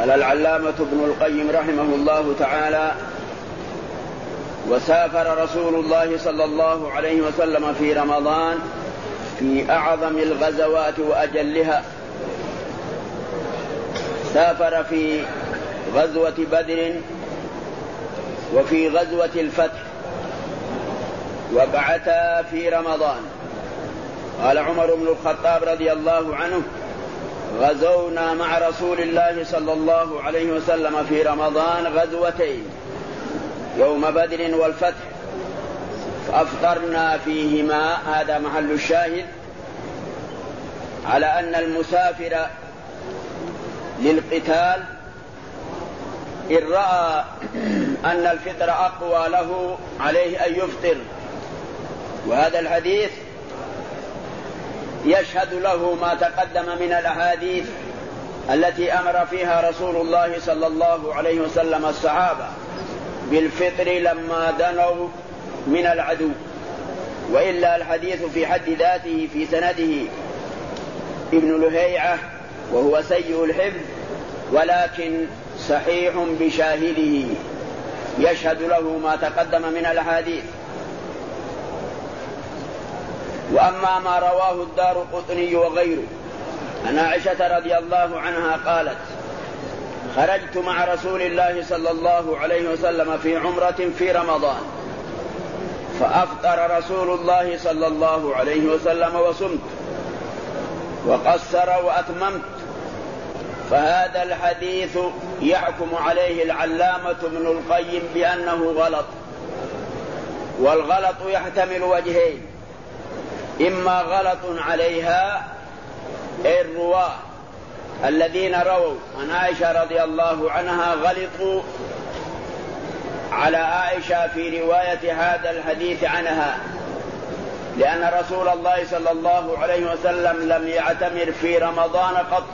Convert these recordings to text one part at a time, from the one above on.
قال العلامة ابن القيم رحمه الله تعالى وسافر رسول الله صلى الله عليه وسلم في رمضان في أعظم الغزوات وأجلها. سافر في غزوة بدر وفي غزوة الفتح وقعتا في رمضان. قال عمر بن الخطاب رضي الله عنه غزونا مع رسول الله صلى الله عليه وسلم في رمضان غزوتين يوم بدر والفتح. فأفطرنا فيهما هذا محل الشاهد على أن المسافر للقتال إن رأى أن الفطر أقوى له عليه أن يفطر. وهذا الحديث يشهد له ما تقدم من الأحاديث التي أمر فيها رسول الله صلى الله عليه وسلم الصحابة بالفطر لما دنوا من العدو وإلا الحديث في حد ذاته في سنده ابن لهيعة وهو سيء الحفظ ولكن صحيح بشاهده يشهد له ما تقدم من الأحاديث. وأما ما رواه الدار قطني وغيره. عن عائشة رضي الله عنها قالت خرجت مع رسول الله صلى الله عليه وسلم في عمرة في رمضان. فأفطر رسول الله صلى الله عليه وسلم وصمت. وقصر وأتممت. فهذا الحديث يحكم عليه العلامة ابن القيم بأنه غلط. والغلط يحتمل وجهين. إما غلط عليها أي الرواة الذين رووا عن عائشة رضي الله عنها غلطوا على عائشة في رواية هذا الحديث عنها لأن رسول الله صلى الله عليه وسلم لم يعتمر في رمضان قط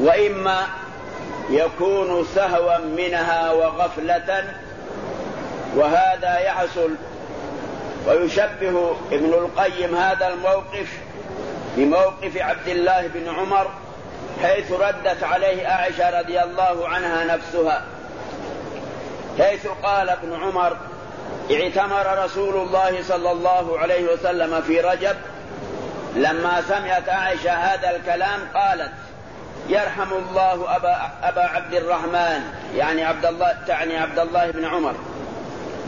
وإما يكون سهوا منها وغفلة وهذا يحصل ويشبه ابن القيم هذا الموقف بموقف عبد الله بن عمر حيث ردت عليه عائشة رضي الله عنها نفسها حيث قال ابن عمر اعتمر رسول الله صلى الله عليه وسلم في رجب لما سمعت عائشة هذا الكلام قالت يرحم الله أبا, أبا عبد الرحمن يعني عبد الله تعني عبد الله بن عمر.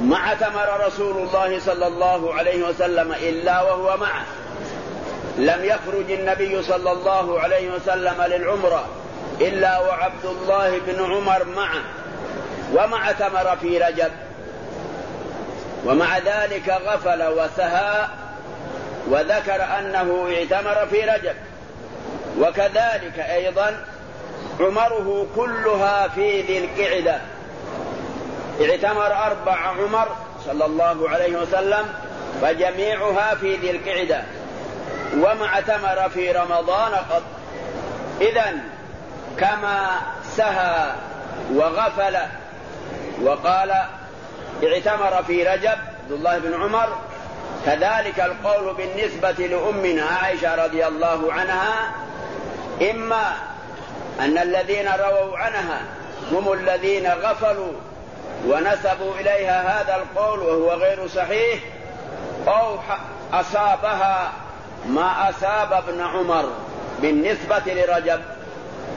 ما اعتمر رسول الله صلى الله عليه وسلم إلا وهو معه. لم يخرج النبي صلى الله عليه وسلم للعمرة إلا وعبد الله بن عمر معه. وما اعتمر في رجب. ومع ذلك غفل وسهى وذكر أنه اعتمر في رجب. وكذلك أيضا عمره كلها في ذي القعدة. اعتمر أربع عمر صلى الله عليه وسلم فجميعها في ذي القعدة. وما اعتمر في رمضان قط. إذا كما سهى وغفل وقال اعتمر في رجب عبد الله بن عمر. كذلك القول بالنسبة لأمنا عائشة رضي الله عنها إما أن الذين رووا عنها هم الذين غفلوا ونسبوا إليها هذا القول وهو غير صحيح. أو أصابها ما أصاب ابن عمر بالنسبة لرجب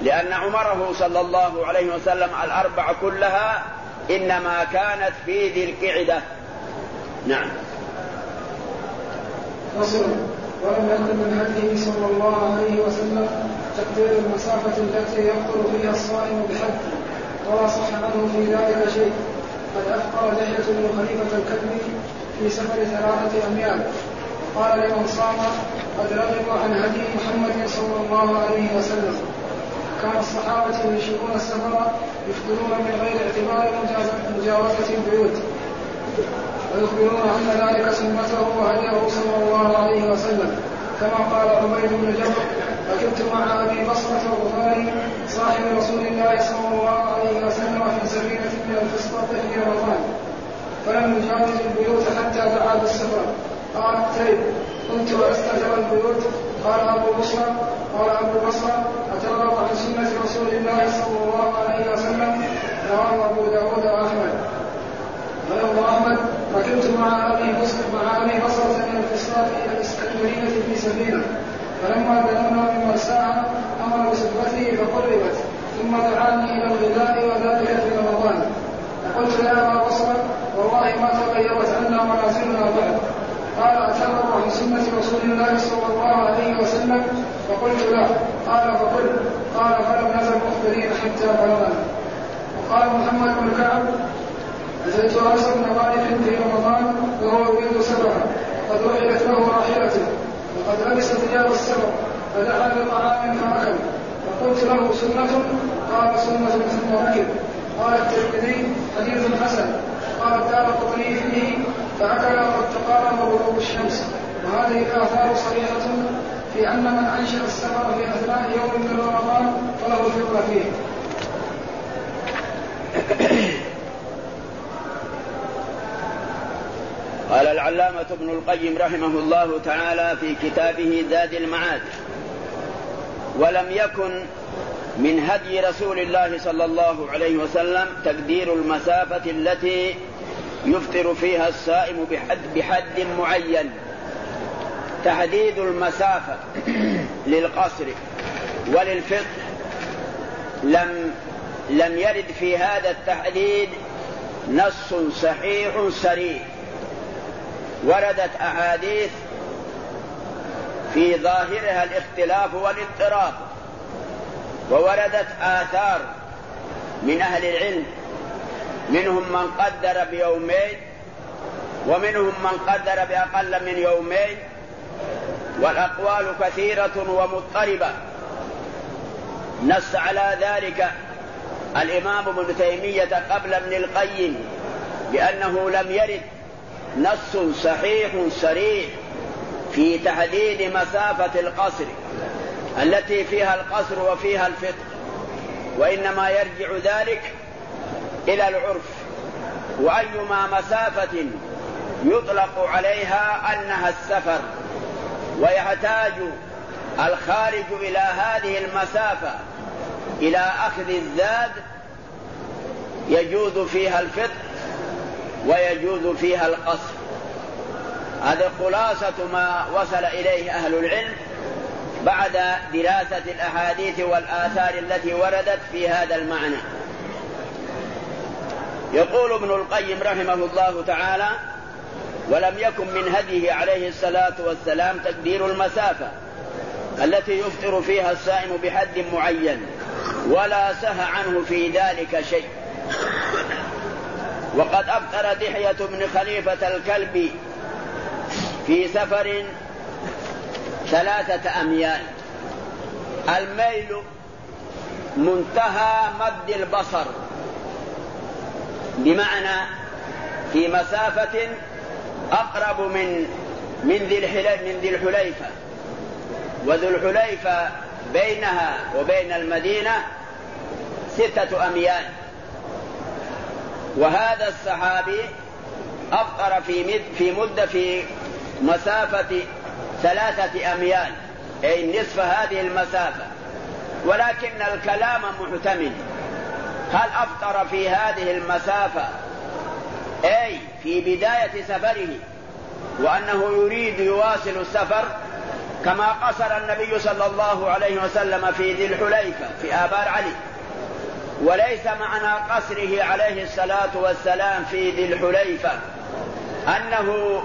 لأن عمره صلى الله عليه وسلم الأربع كلها إنما كانت في ذي القعدة. نعم. فصل ولم يكن من هديه صلى الله عليه وسلم تقدير المسافة التي يفطر فيها الصائم بحد ولا صح عنه في ذلك شيء. قد أفطر لحية بن خليفة الكتبي في سفر ثلاثة أميال. قال لمن صام قد رغبوا عن هدي محمد صلى الله عليه وسلم. كان الصحابة ينشئون السفر يفطرون من غير اعتبار مجاوزة البيوت. ويخبرون أن ذلك سنته وهديه صلى الله عليه وسلم. كما قال عبيد بن جبر فكنت مع أبي بصرة الغفاري صاحب رسول الله صلى الله عليه وسلم في سفينة من الفسطاط في رمضان. فلم نجاوز البيوت حتى بعد السفر. قال طيب، اقترب قلت أستجر البيوت؟ قال أبو بصرة. قال أبو بصرة اترغب عن سنة رسول الله صلى الله عليه وسلم رواه أبو داود وأحمد. فلو أحمد. ركبت مع أبي بصرة مع أبي بصرة من الفسطاط إلى الإسكندرية في سفينة. فلما بلغنا من مرساها أمر بصحبته فقربت ثم دعاني إلى الغذاء وذلك في رمضان. فقلت يا أبا بصر والله ما تغيرت عنا منازلنا بعد. قال اتبع عن سنة رسول الله صلى الله عليه وسلم فقلت لا قال فقل قال فلم نزل مخبرين حتى بلغنا. وقال محمد بن كعب أتيت أنس بن مالك في رمضان وهو يريد سبعا قد وحلت له راحلته. وقد لبس ثياب السبع فدعا بطعام فأكل. فقلت له سنة؟ قال سنة ثم ركب قال الترمذي حديث حسن. قال الدار قطني فيه فأكل قد تقارب غروب الشمس. وهذه الآثار صريحة في أن من أنشأ السفر في أثناء يوم من رمضان فله فطرة فيه. العلامة ابن القيم رحمه الله تعالى في كتابه زاد المعاد. ولم يكن من هدي رسول الله صلى الله عليه وسلم تقدير المسافة التي يفطر فيها الصائم بحد, بحد معين. تحديد المسافة للقصر وللفطر لم لم يرد في هذا التحديد نص صحيح صريح وردت أحاديث في ظاهرها الاختلاف والاضطراب ووردت آثار من أهل العلم منهم من قدر بيومين ومنهم من قدر بأقل من يومين والأقوال كثيرة ومضطربة. نص على ذلك الإمام ابن تيمية قبل ابن القيم بأنه لم يرد نص صحيح صريح في تحديد مسافة القصر التي فيها القصر وفيها الفطر وإنما يرجع ذلك إلى العرف وأيما مسافة يطلق عليها أنها السفر ويحتاج الخارج إلى هذه المسافة إلى أخذ الزاد يجوز فيها الفطر ويجوز فيها القصر. هذا خلاصة ما وصل إليه أهل العلم بعد دراسة الأحاديث والآثار التي وردت في هذا المعنى. يقول ابن القيم رحمه الله تعالى ولم يكن من هديه عليه الصلاة والسلام تقدير المسافة التي يفطر فيها الصائم بحد معين ولا سهى عنه في ذلك شيء. وقد أبطر دحية بن خليفة الكلب في سفر ثلاثة أميال. الميل منتهى مد البصر. بمعنى في مسافة أقرب من من ذي من ذي الحليفة. وذو الحليفة بينها وبين المدينة ستة أميال. وهذا الصحابي أفطر في مد في مدة في مسافة ثلاثة أميال أي نصف هذه المسافة. ولكن الكلام محتمل هل أفطر في هذه المسافة؟ أي في بداية سفره. وأنه يريد يواصل السفر كما قصر النبي صلى الله عليه وسلم في ذي الحليفة في آبار علي. وليس معنى قصره عليه الصلاة والسلام في ذي الحليفة. أنه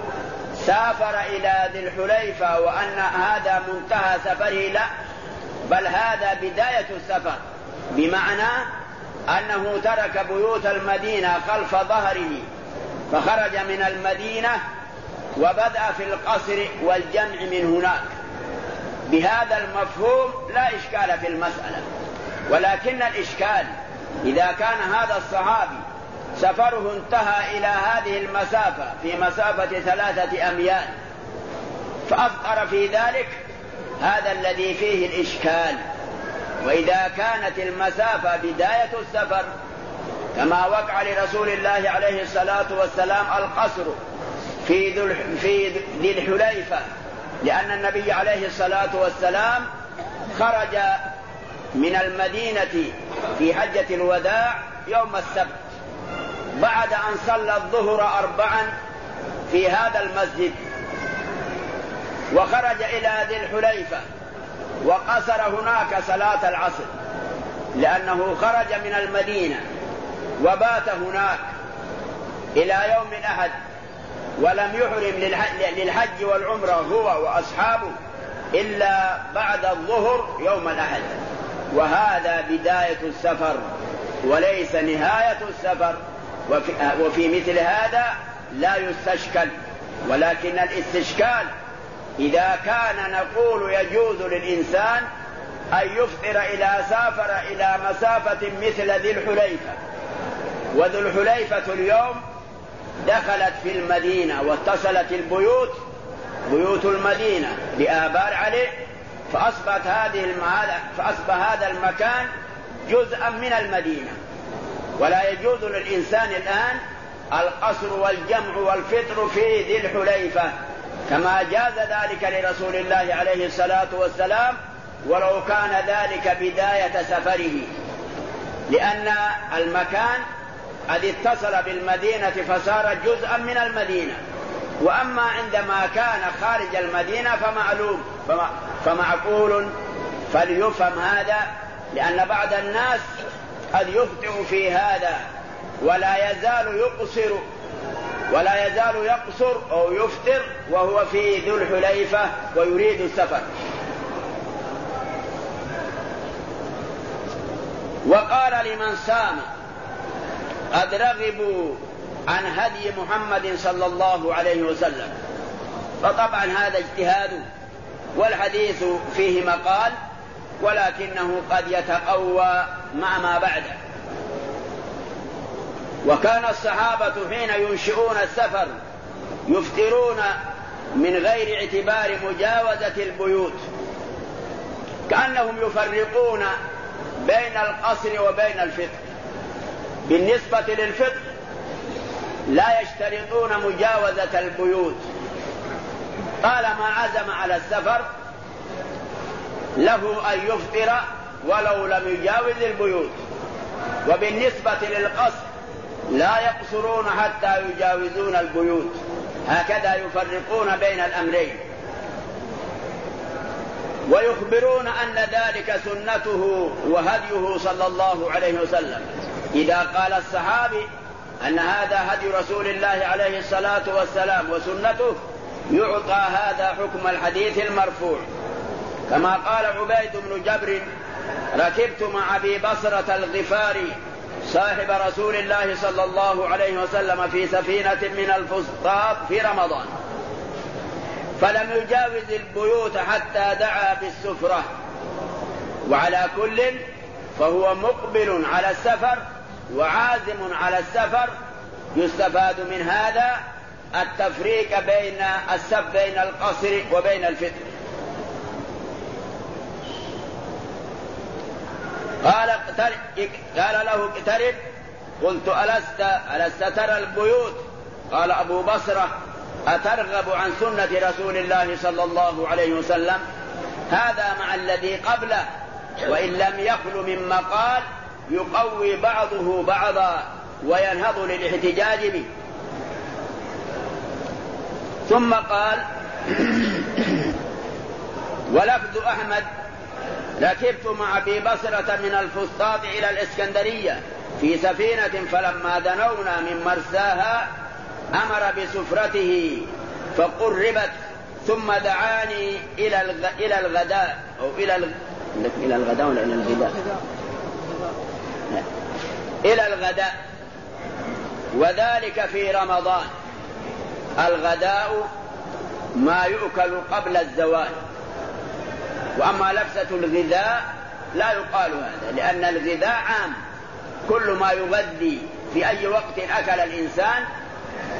سافر إلى ذي الحليفة وأن هذا منتهى سفره لا بل هذا بداية السفر بمعنى أنه ترك بيوت المدينة خلف ظهره فخرج من المدينة وبدأ في القصر والجمع من هناك. بهذا المفهوم لا إشكال في المسألة ولكن الإشكال إذا كان هذا الصحابي سفره انتهى إلى هذه المسافة في مسافة ثلاثة أميال فأفطر في ذلك هذا الذي فيه الإشكال. وإذا كانت المسافة بداية السفر كما وقع لرسول الله عليه الصلاة والسلام القصر في في ذي الحليفة لأن النبي عليه الصلاة والسلام خرج من المدينة في حجة الوداع يوم السبت بعد أن صلى الظهر أربعا في هذا المسجد. وخرج إلى ذي الحليفة وقصر هناك صلاة العصر لأنه خرج من المدينة وبات هناك إلى يوم الأحد ولم يحرم للحج والعمرة هو وأصحابه إلا بعد الظهر يوم الأحد. وهذا بداية السفر وليس نهاية السفر. وفي, وفي مثل هذا لا يستشكل ولكن الاستشكال إذا كان نقول يجوز للإنسان أن يفطر إلى سافر إلى مسافة مثل ذي الحليفة. وذو الحليفة اليوم دخلت في المدينة واتصلت البيوت بيوت المدينة بآبار عليه فأصبحت هذه فأصبح هذا المكان جزءا من المدينة. ولا يجوز للإنسان الآن القصر والجمع والفطر في ذي الحليفة كما جاز ذلك لرسول الله عليه الصلاة والسلام ولو كان ذلك بداية سفره. لأن المكان قد اتصل بالمدينة فصار جزءا من المدينة. وأما عندما كان خارج المدينة فمعلوم فمعقول فليفهم هذا لأن بعض الناس قد يخطئ في هذا ولا يزال يقصر ولا يزال يقصر أو يفطر وهو في ذو الحليفة ويريد السفر. وقال لمن سام قد رغبوا عن هدي محمد صلى الله عليه وسلم. فطبعا هذا اجتهاد والحديث فيه مقال ولكنه قد يتقوى مع ما بعده. وكان الصحابة حين ينشئون السفر يفطرون من غير اعتبار مجاوزة البيوت كأنهم يفرقون بين القصر وبين الفطر. بالنسبة للفطر لا يشترطون مجاوزة البيوت. طالما عزم على السفر له أن يفطر ولو لم يجاوز البيوت. وبالنسبة للقصر لا يقصرون حتى يجاوزون البيوت. هكذا يفرقون بين الأمرين. ويخبرون أن ذلك سنته وهديه صلى الله عليه وسلم. إذا قال الصحابي أن هذا هدي رسول الله عليه الصلاة والسلام وسنته يعطى هذا حكم الحديث المرفوع. كما قال عبيد بن جبر ركبت مع أبي بصرة الغفاري صاحب رسول الله صلى الله عليه وسلم في سفينة من الفسطاط في رمضان. فلم يجاوز البيوت حتى دعا بالسفرة. وعلى كل فهو مقبل على السفر وعازم على السفر يستفاد من هذا التفريق بين السب بين القصر وبين الفطر. قال قال له اقترب. قلت ألست ألست ترى البيوت؟ قال أبو بصرة أترغب عن سنة رسول الله صلى الله عليه وسلم؟ هذا مع الذي قبله وإن لم يخل من مقال يقوي بعضه بعضا وينهض للاحتجاج به ثم قال ولفظ أحمد ركبت مع أبي بصرة من الفسطاط إلى الإسكندرية في سفينة فلما دنونا من مرساها أمر بسفرته فقربت ثم دعاني إلى إلى الغداء أو إلى إلى الغداء ولا إلى الغداء؟ إلى الغداء. وذلك في رمضان. الغداء ما يؤكل قبل الزوال. وأما لفظه الغذاء لا يقال هذا لأن الغذاء عام. كل ما يغذي في أي وقت أكل الإنسان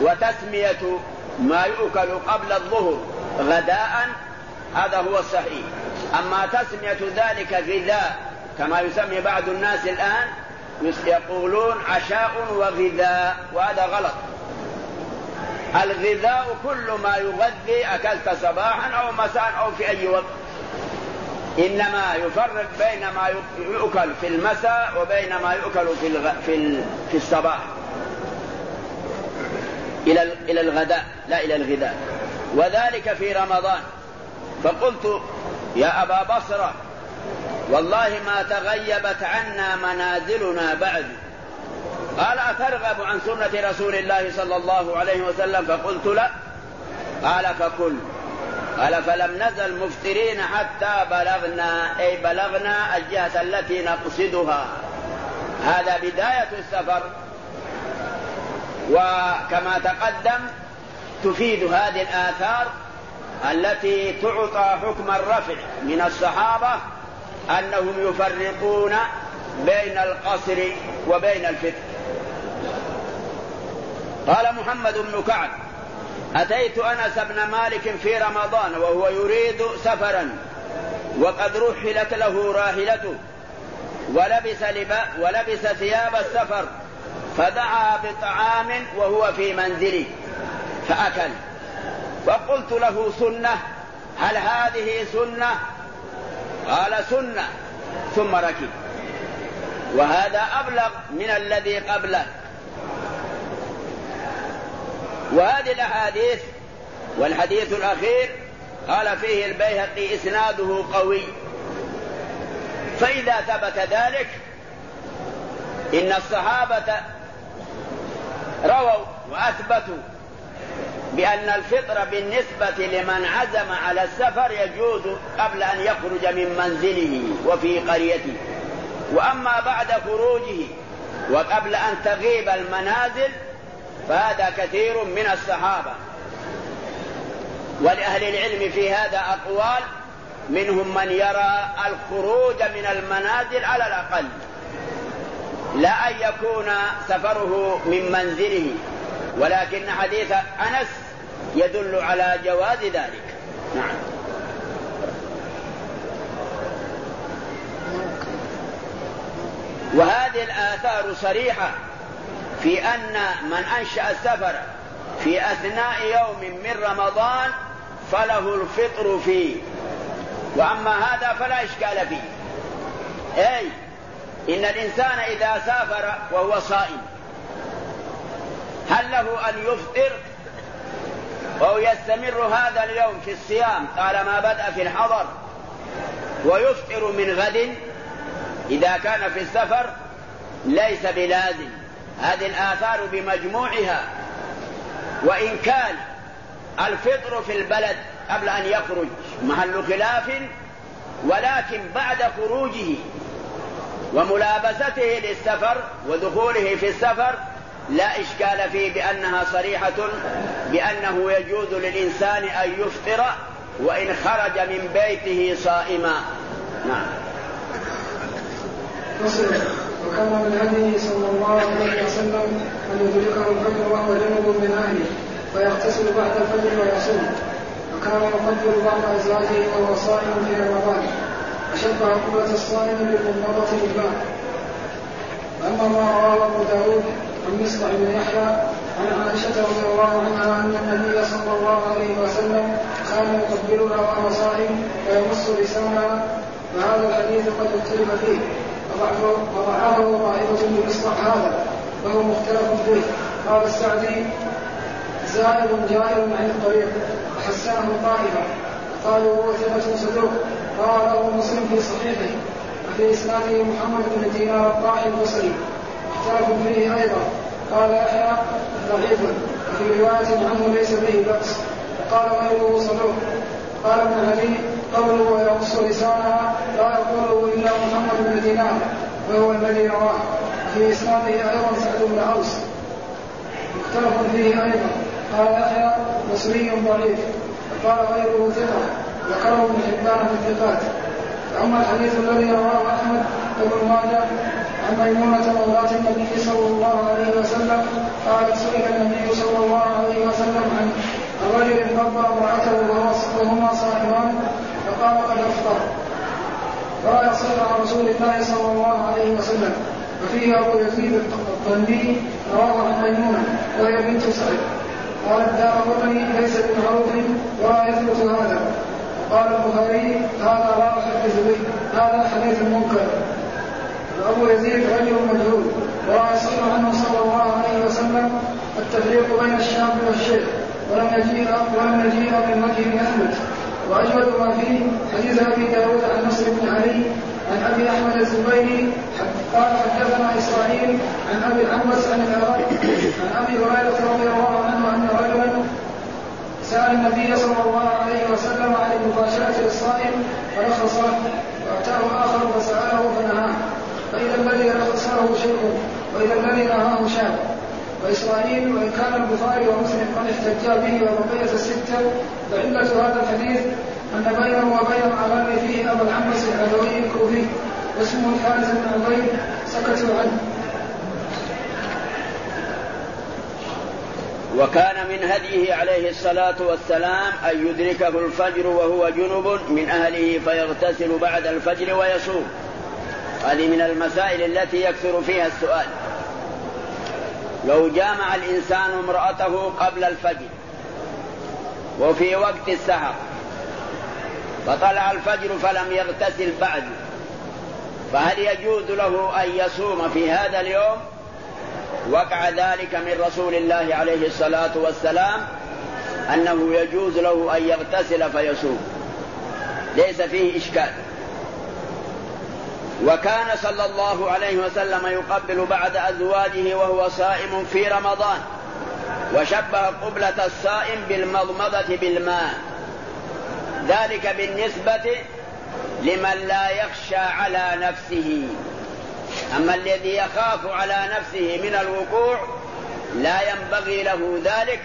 وتسمية ما يؤكل قبل الظهر غداء هذا هو الصحيح. أما تسمية ذلك غذاء كما يسمي بعض الناس الآن يقولون عشاء وغذاء وهذا غلط. الغذاء كل ما يغذي أكلت صباحا أو مساء أو في أي وقت. إنما يفرق بين ما يؤكل في المساء وبين ما يؤكل في الغ... في, ال... في الصباح. إلى إلى الغداء لا إلى الغذاء. وذلك في رمضان. فقلت يا أبا بصرة والله ما تغيبت عنا منازلنا بعد. قال أترغب عن سنة رسول الله صلى الله عليه وسلم؟ فقلت لا. قال فكل. قال فلم نزل مفطرين حتى بلغنا أي بلغنا الجهة التي نقصدها. هذا بداية السفر. وكما تقدم تفيد هذه الآثار التي تعطى حكم الرفع من الصحابة أنهم يفرقون بين القصر وبين الفتر قال محمد بن كعب أتيت أنس بن مالك في رمضان وهو يريد سفرا وقد رحلت له راحلته ولبس لبا ولبس ثياب السفر فدعا بطعام وهو في منزله فأكل. فقلت له سنة هل هذه سنة؟ قال سنة. ثم ركب. وهذا أبلغ من الذي قبله. وهذه الأحاديث والحديث الأخير قال فيه البيهقي إسناده قوي. فإذا ثبت ذلك إن الصحابة رووا وأثبتوا بأن الفطر بالنسبة لمن عزم على السفر يجوز قبل أن يخرج من منزله وفي قريته. وأما بعد خروجه وقبل أن تغيب المنازل فهذا كثير من الصحابة. ولأهل العلم في هذا أقوال منهم من يرى الخروج من المنازل على الأقل. لا أن يكون سفره من منزله. ولكن حديث أنس يدل على جواز ذلك. نعم. وهذه الآثار صريحة في أن من أنشأ السفر في أثناء يوم من رمضان فله الفطر فيه. وأما هذا فلا إشكال فيه. أي إن الإنسان إذا سافر وهو صائم هل له أن يفطر؟ أو يستمر هذا اليوم في الصيام طالما بدأ في الحضر ويفطر من غد إذا كان في السفر ليس بلازم. هذه الآثار بمجموعها. وإن كان الفطر في البلد قبل أن يخرج محل خلاف ولكن بعد خروجه وملابسته للسفر ودخوله في السفر لا إشكال فيه بأنها صريحة بأنه يجوز للإنسان أن يفطر وإن خرج من بيته صائما. نعم. وكان من هديه صلى الله عليه وسلم أن يدركه الفجر وهو جنب من أهله فيغتسل بعد الفجر ويصوم. وكان يفضل بعض ازواجه وهو صائم في رمضان. وشبه قوة الصائم بالمضمضة بالماء وأما ما رواه أبو داود عن مصطع بن يحيى عن عائشة رضي الله عنها أن النبي صلى الله عليه وسلم كان يقبلها وهو صائم ويمص لسانها فهذا الحديث قد اختلف فيه. وضعفه طائفة بمصطلح هذا وهو مختلف فيه. قال السعدي زائر جائر عن الطريق وحسنه طائفة. قالوا هو ثقة صدوق. قال أبو مسلم في صحيحه وفي إسناده محمد بن دينار الطائي البصري. اختلف فيه أيضا. قال يحيى ضعيف وفي رواية عنه ليس به بأس. وقال غيره صدوق قال ابن علي قوله ويقص لسانها لا يقوله إلا محمد بن دينار وهو الذي رواه. في إسناده أيضا سعد بن أوس. مختلف فيه أيضا. قال يحيى مصري ضعيف. وقال غيره ثقة. ذكره ابن حبان في الثقات. فأما الحديث الذي رواه أحمد وابن ماجه عن ميمونة مولاة النبي صلى الله عليه وسلم قالت سئل النبي صلى الله عليه وسلم عن رجل فضل امرأته وهما صائمان فقال قد افطر فرأى يصح عن رسول الله صلى الله عليه وسلم وفيه أبو يزيد الطنبي رواه عن ميمونة وهي بنت سعد قال الدار قطني ليس بمعروف ولا يثبت هذا. قال البخاري هذا لا أحدث به هذا حديث منكر. وأبو يزيد رجل مجهول ولا يصح عنه صلى الله عليه وسلم التفريق بين الشاب والشيخ ولم يجيء ولم يجيء من وجه أحمد. وأجود ما فيه حديث أبي داود عن نصر بن علي عن أبي أحمد الزبيري قال حدثنا إسرائيل عن أبي العنبس عن العراق عن أبي هريرة رضي الله عنه أن رجلا سأل النبي صلى الله عليه وسلم عن المباشره للصائم له وأتاه آخر فسأله فنهاه. فاذا الذي رخص له شيء واذا الذي نهاه شاب وإسرائيل وإن كان البخاري ومسلم قد احتجا به وبقية الستة فعلة هذا الحديث أن بينه وبين الأغاني فيه أبا العنبس العلوي الكوفي واسمه الحارث بن عبيد سكتوا عنه وكان من هديه عليه الصلاة والسلام أن يدركه الفجر وهو جنب من أهله فيغتسل بعد الفجر ويصوم. هذه من المسائل التي يكثر فيها السؤال. لو جامع الإنسان امرأته قبل الفجر وفي وقت السحر فطلع الفجر فلم يغتسل بعد فهل يجوز له أن يصوم في هذا اليوم؟ وقع ذلك من رسول الله عليه الصلاة والسلام أنه يجوز له أن يغتسل فيصوم. ليس فيه إشكال. وكان صلى الله عليه وسلم يقبل بعد أزواجه وهو صائم في رمضان وشبه قبلة الصائم بالمضمضة بالماء. ذلك بالنسبة لمن لا يخشى على نفسه. أما الذي يخاف على نفسه من الوقوع لا ينبغي له ذلك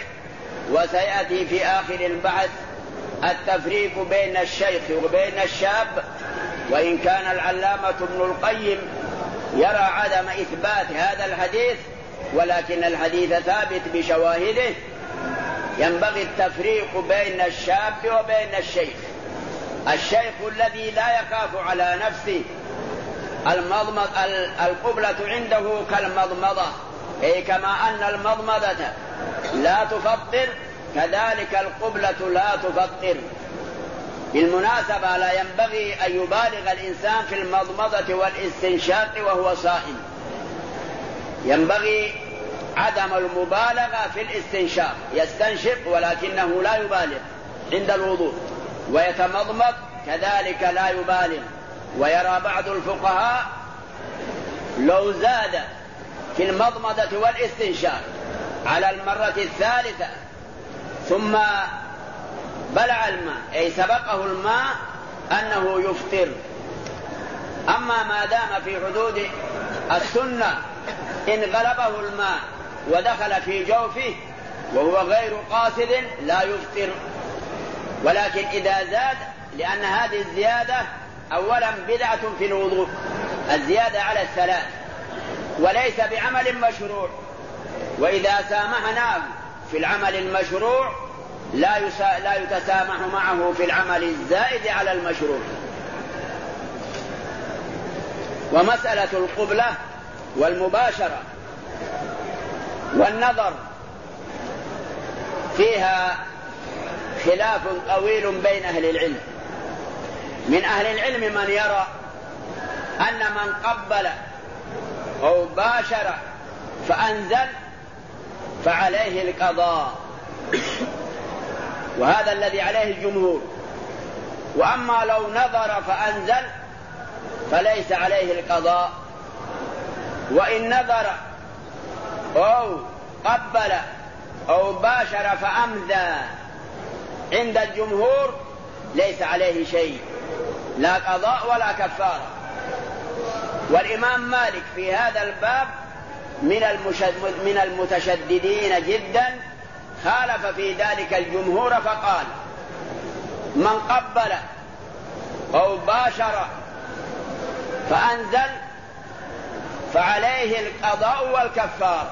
وسيأتي في آخر البحث التفريق بين الشيخ وبين الشاب وإن كان العلامة ابن القيم يرى عدم إثبات هذا الحديث ولكن الحديث ثابت بشواهده ينبغي التفريق بين الشاب وبين الشيخ. الشيخ الذي لا يخاف على نفسه المضمض القبلة عنده كالمضمضة. أي كما أن المضمضة لا تفطر كذلك القبلة لا تفطر. بالمناسبة لا ينبغي أن يبالغ الإنسان في المضمضة والاستنشاق وهو صائم. ينبغي عدم المبالغة في الاستنشاق. يستنشق ولكنه لا يبالغ عند الوضوء. ويتمضمض كذلك لا يبالغ. ويرى بعض الفقهاء لو زاد في المضمضة والاستنشاق على المرة الثالثة ثم بلع الماء أي سبقه الماء أنه يفطر. أما ما دام في حدود السنة إن غلبه الماء ودخل في جوفه وهو غير قاصد لا يفطر. ولكن إذا زاد لأن هذه الزيادة أولا بدعة في الوضوء الزيادة على الثلاث وليس بعمل مشروع. وإذا سامحناه في العمل المشروع لا يسا لا يتسامح معه في العمل الزائد على المشروع. ومسألة القبلة والمباشرة والنظر فيها خلاف طويل بين أهل العلم. من أهل العلم من يرى أن من قبل أو باشر فأنزل فعليه القضاء. وهذا الذي عليه الجمهور. وأما لو نظر فأنزل فليس عليه القضاء. وإن نظر أو قبل أو باشر فأمذى عند الجمهور ليس عليه شيء. لا قضاء ولا كفارة. والإمام مالك في هذا الباب من من المتشددين جدا خالف في ذلك الجمهور فقال من قبل أو باشر فأنزل فعليه القضاء والكفار.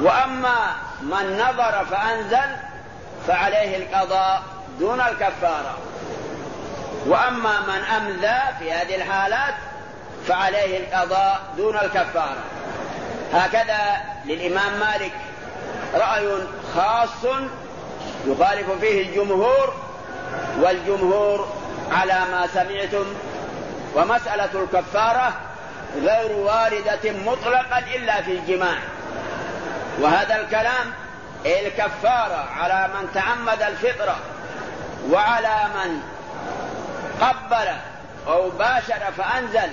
وأما من نظر فأنزل فعليه القضاء دون الكفارة. وأما من أمذى في هذه الحالات فعليه القضاء دون الكفارة. هكذا للإمام مالك رأي خاص يخالف فيه الجمهور والجمهور على ما سمعتم ومسألة الكفارة غير واردة مطلقا إلا في الجماع. وهذا الكلام الكفارة على من تعمد الفطرة وعلى من قبل أو باشر فأنزل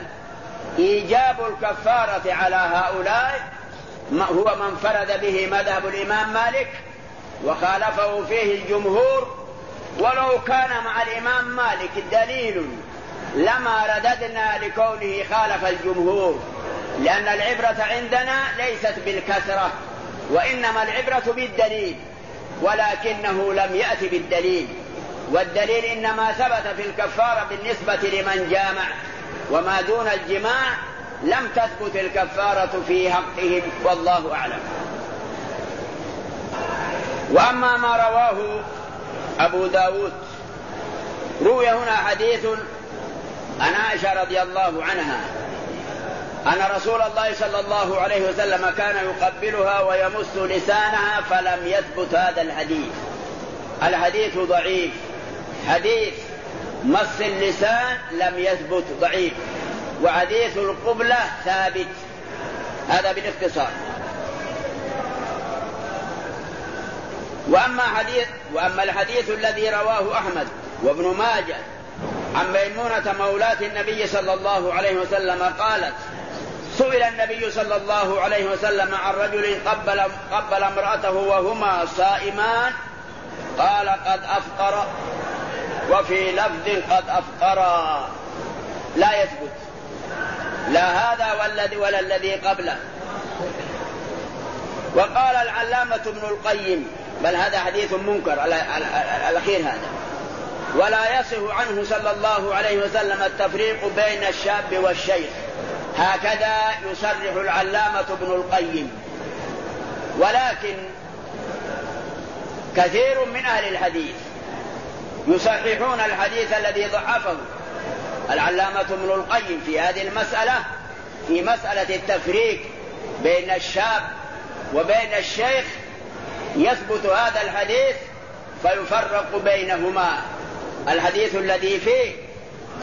إيجاب الكفارة على هؤلاء هو من فرد به مذهب الإمام مالك وخالفه فيه الجمهور ولو كان مع الإمام مالك دليل لما رددنا لكونه خالف الجمهور. لأن العبرة عندنا ليست بالكثرة وإنما العبرة بالدليل ولكنه لم يأت بالدليل. والدليل إنما ثبت في الكفارة بالنسبة لمن جامع. وما دون الجماع لم تثبت الكفارة في حقهم والله أعلم. وأما ما رواه أبو داود روي هنا حديث عن عائشة رضي الله عنها أن رسول الله صلى الله عليه وسلم كان يقبلها ويمس لسانها فلم يثبت هذا الحديث. الحديث ضعيف حديث مس اللسان لم يثبت ضعيف. وحديث القبلة ثابت. هذا بالاختصار. وأما حديث وأما الحديث الذي رواه أحمد وابن ماجه عن ميمونة مولاة النبي صلى الله عليه وسلم قالت سئل النبي صلى الله عليه وسلم عن رجل قبل قبل امرأته وهما صائمان قال قد أفطر وفي لفظ قد أفطرا لا يثبت. لا هذا والذي ولا الذي قبله. وقال العلامة ابن القيم بل هذا حديث منكر الأخير هذا. ولا يصح عنه صلى الله عليه وسلم التفريق بين الشاب والشيخ. هكذا يصرح العلامة ابن القيم. ولكن كثير من أهل الحديث يصححون الحديث الذي ضعفه. العلامة ابن القيم في هذه المسألة في مسألة التفريق بين الشاب وبين الشيخ يثبت هذا الحديث فيفرق بينهما. الحديث الذي فيه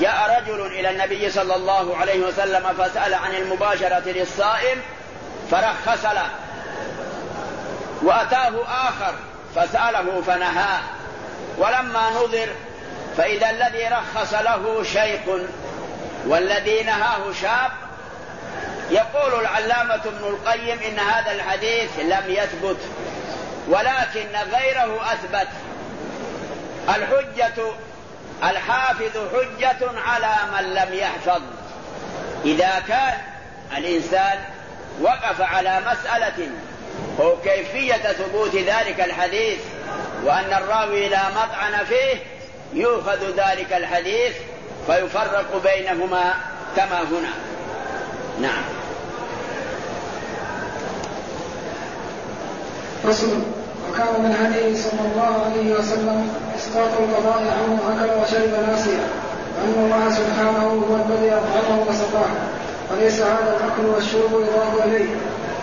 جاء رجل إلى النبي صلى الله عليه وسلم فسأل عن المباشرة للصائم فرخص له. وأتاه آخر فسأله فنهاه. ولما نظر فإذا الذي رخص له شيخ والذي نهاه شاب يقول العلامة ابن القيم إن هذا الحديث لم يثبت ولكن غيره أثبت. الحجة الحافظ حجة على من لم يحفظ. إذا كان الإنسان وقف على مسألة أو كيفية ثبوت ذلك الحديث؟ وأن الراوي لا مطعن فيه يؤخذ ذلك الحديث فيفرق بينهما كما هنا. نعم. فصل وكان من هديه صلى الله عليه وسلم إسقاط القضاء عنه أكل وشرب ناسيا وأن الله سبحانه هو الذي أطعمه وسقاه وليس هذا الأكل والشرب يضاف إليه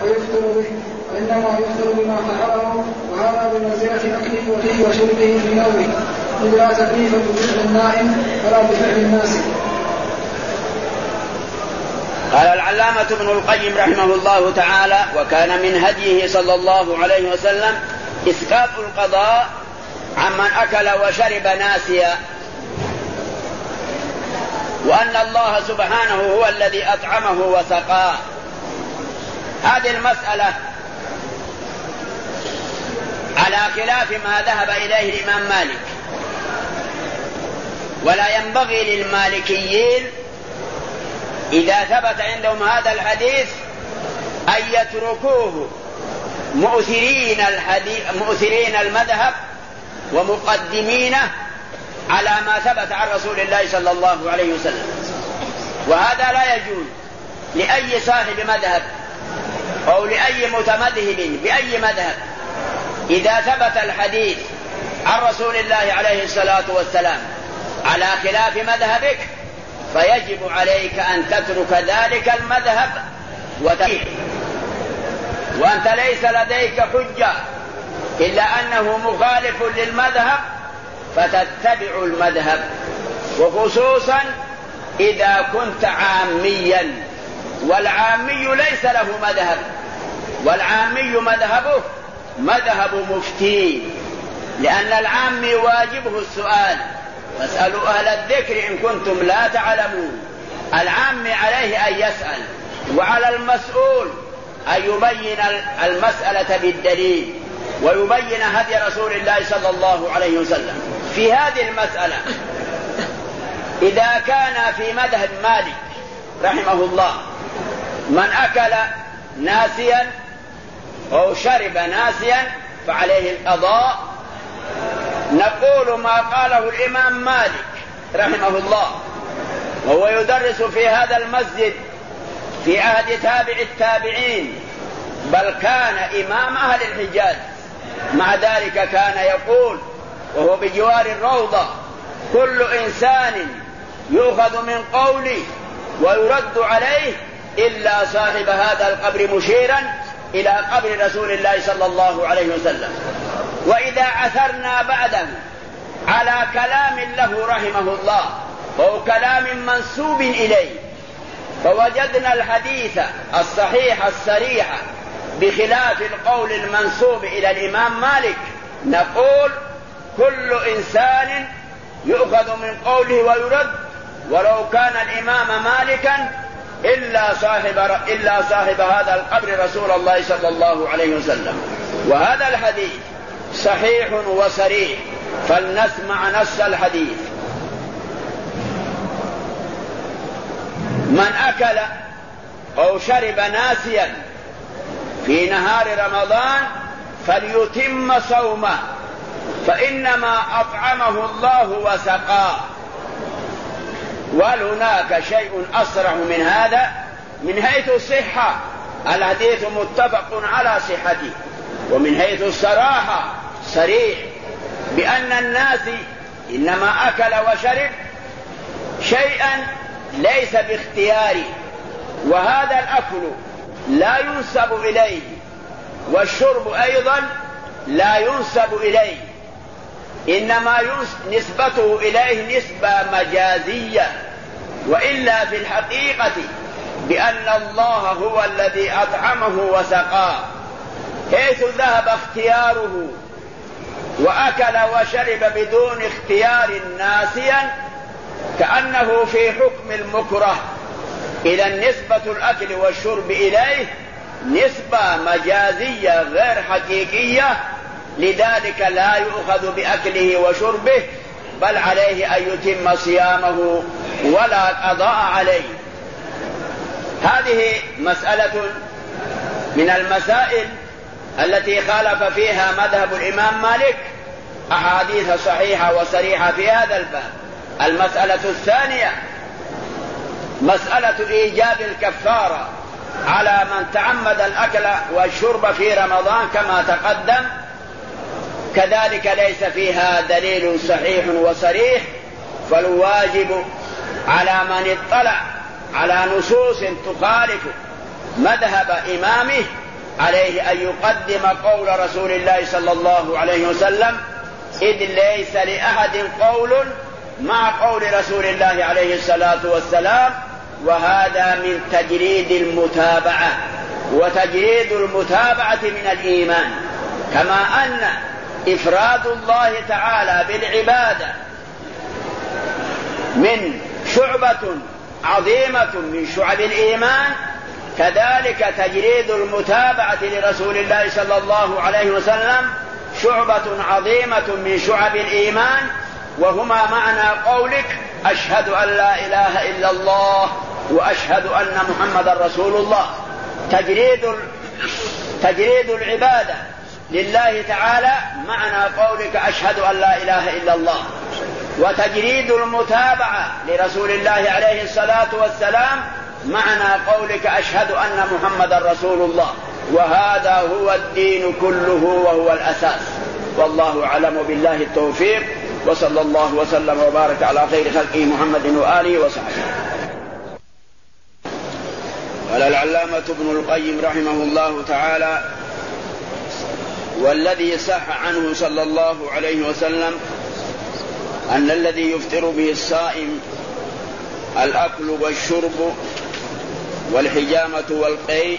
ويفطر به. وانما يفطر بما فعله وهذا بمنزله اكله وفيه وشربه في نومه. إذ لا تكليف بفعل النائم ولا بفعل الناس. قال العلامة ابن القيم رحمه الله تعالى وكان من هديه صلى الله عليه وسلم إسقاط القضاء عمن أكل وشرب ناسيا. وأن الله سبحانه هو الذي أطعمه وسقاه. هذه المسألة على خلاف ما ذهب إليه الإمام مالك. ولا ينبغي للمالكيين إذا ثبت عندهم هذا الحديث أن يتركوه مؤثرين الحديث مؤثرين المذهب ومقدمينه على ما ثبت عن رسول الله صلى الله عليه وسلم. وهذا لا يجوز لأي صاحب مذهب أو لأي متمذهب بأي مذهب. إذا ثبت الحديث عن رسول الله عليه الصلاة والسلام على خلاف مذهبك فيجب عليك أن تترك ذلك المذهب وتعيش وأنت ليس لديك حجة إلا أنه مخالف للمذهب فتتبع المذهب. وخصوصا إذا كنت عاميا والعامي ليس له مذهب والعامي مذهبه مذهب مفتي لأن العامي واجبه السؤال. فاسألوا أهل الذكر إن كنتم لا تعلمون. العامي عليه أن يسأل وعلى المسؤول أن يبين المسألة بالدليل ويبين هدي رسول الله صلى الله عليه وسلم. في هذه المسألة إذا كان في مذهب مالك رحمه الله من أكل ناسيا أو شرب ناسيا فعليه القضاء. نقول ما قاله الإمام مالك رحمه الله وهو يدرس في هذا المسجد في عهد تابع التابعين بل كان إمام أهل الحجاز. مع ذلك كان يقول وهو بجوار الروضة كل إنسان يؤخذ من قولي ويرد عليه إلا صاحب هذا القبر مشيرا إلى قبر رسول الله صلى الله عليه وسلم. وإذا عثرنا بعده على كلام له رحمه الله أو كلام منسوب إليه فوجدنا الحديث الصحيح الصريح بخلاف القول المنسوب إلى الإمام مالك. نقول كل إنسان يؤخذ من قوله ويرد ولو كان الإمام مالكا إلا صاحب إلا صاحب هذا القبر رسول الله صلى الله عليه وسلم. وهذا الحديث صحيح وصريح. فلنسمع نص الحديث. من أكل أو شرب ناسيا في نهار رمضان فليتم صومه. فإنما أطعمه الله وسقاه. هناك شيء أصرح من هذا؟ من حيث الصحة. الحديث متفق على صحته. ومن حيث الصراحة صريح بأن الناس إنما أكل وشرب شيئا ليس باختياري وهذا الأكل لا ينسب إليه. والشرب أيضا لا ينسب إليه. إنما نسبته إليه نسبة مجازية وإلا في الحقيقة بأن الله هو الذي أطعمه وسقاه. حيث ذهب اختياره وأكل وشرب بدون اختيار ناسيا كأنه في حكم المكره. إذا نسبة الأكل والشرب إليه نسبة مجازية غير حقيقية لذلك لا يؤخذ بأكله وشربه بل عليه أن يتم صيامه ولا قضاء عليه. هذه مسألة من المسائل التي خالف فيها مذهب الإمام مالك أحاديث صحيحة وصريحة في هذا الباب. المسألة الثانية مسألة إيجاب الكفارة على من تعمد الأكل والشرب في رمضان كما تقدم. كذلك ليس فيها دليل صحيح وصريح فالواجب على من اطلع على نصوص تخالف مذهب إمامه عليه أن يقدم قول رسول الله صلى الله عليه وسلم إذ ليس لأحد قول مع قول رسول الله عليه الصلاة والسلام وهذا من تجريد المتابعة وتجريد المتابعة من الإيمان كما أن إفراد الله تعالى بالعبادة من شعبة عظيمة من شعب الإيمان كذلك تجريد المتابعة لرسول الله صلى الله عليه وسلم شعبة عظيمة من شعب الإيمان وهما معنى قولك أشهد أن لا إله إلا الله وأشهد أن محمدا رسول الله. تجريد تجريد العبادة. لله تعالى معنى قولك أشهد أن لا إله إلا الله. وتجريد المتابعة لرسول الله عليه الصلاة والسلام معنى قولك أشهد أن محمدا رسول الله. وهذا هو الدين كله وهو الأساس. والله أعلم بالله التوفيق. وصلى الله وسلم وبارك على خير خلقه محمد وآله وصحبه. قال العلامة ابن القيم رحمه الله تعالى والذي صح عنه صلى الله عليه وسلم أن الذي يفطر به الصائم الأكل والشرب والحجامة والقيء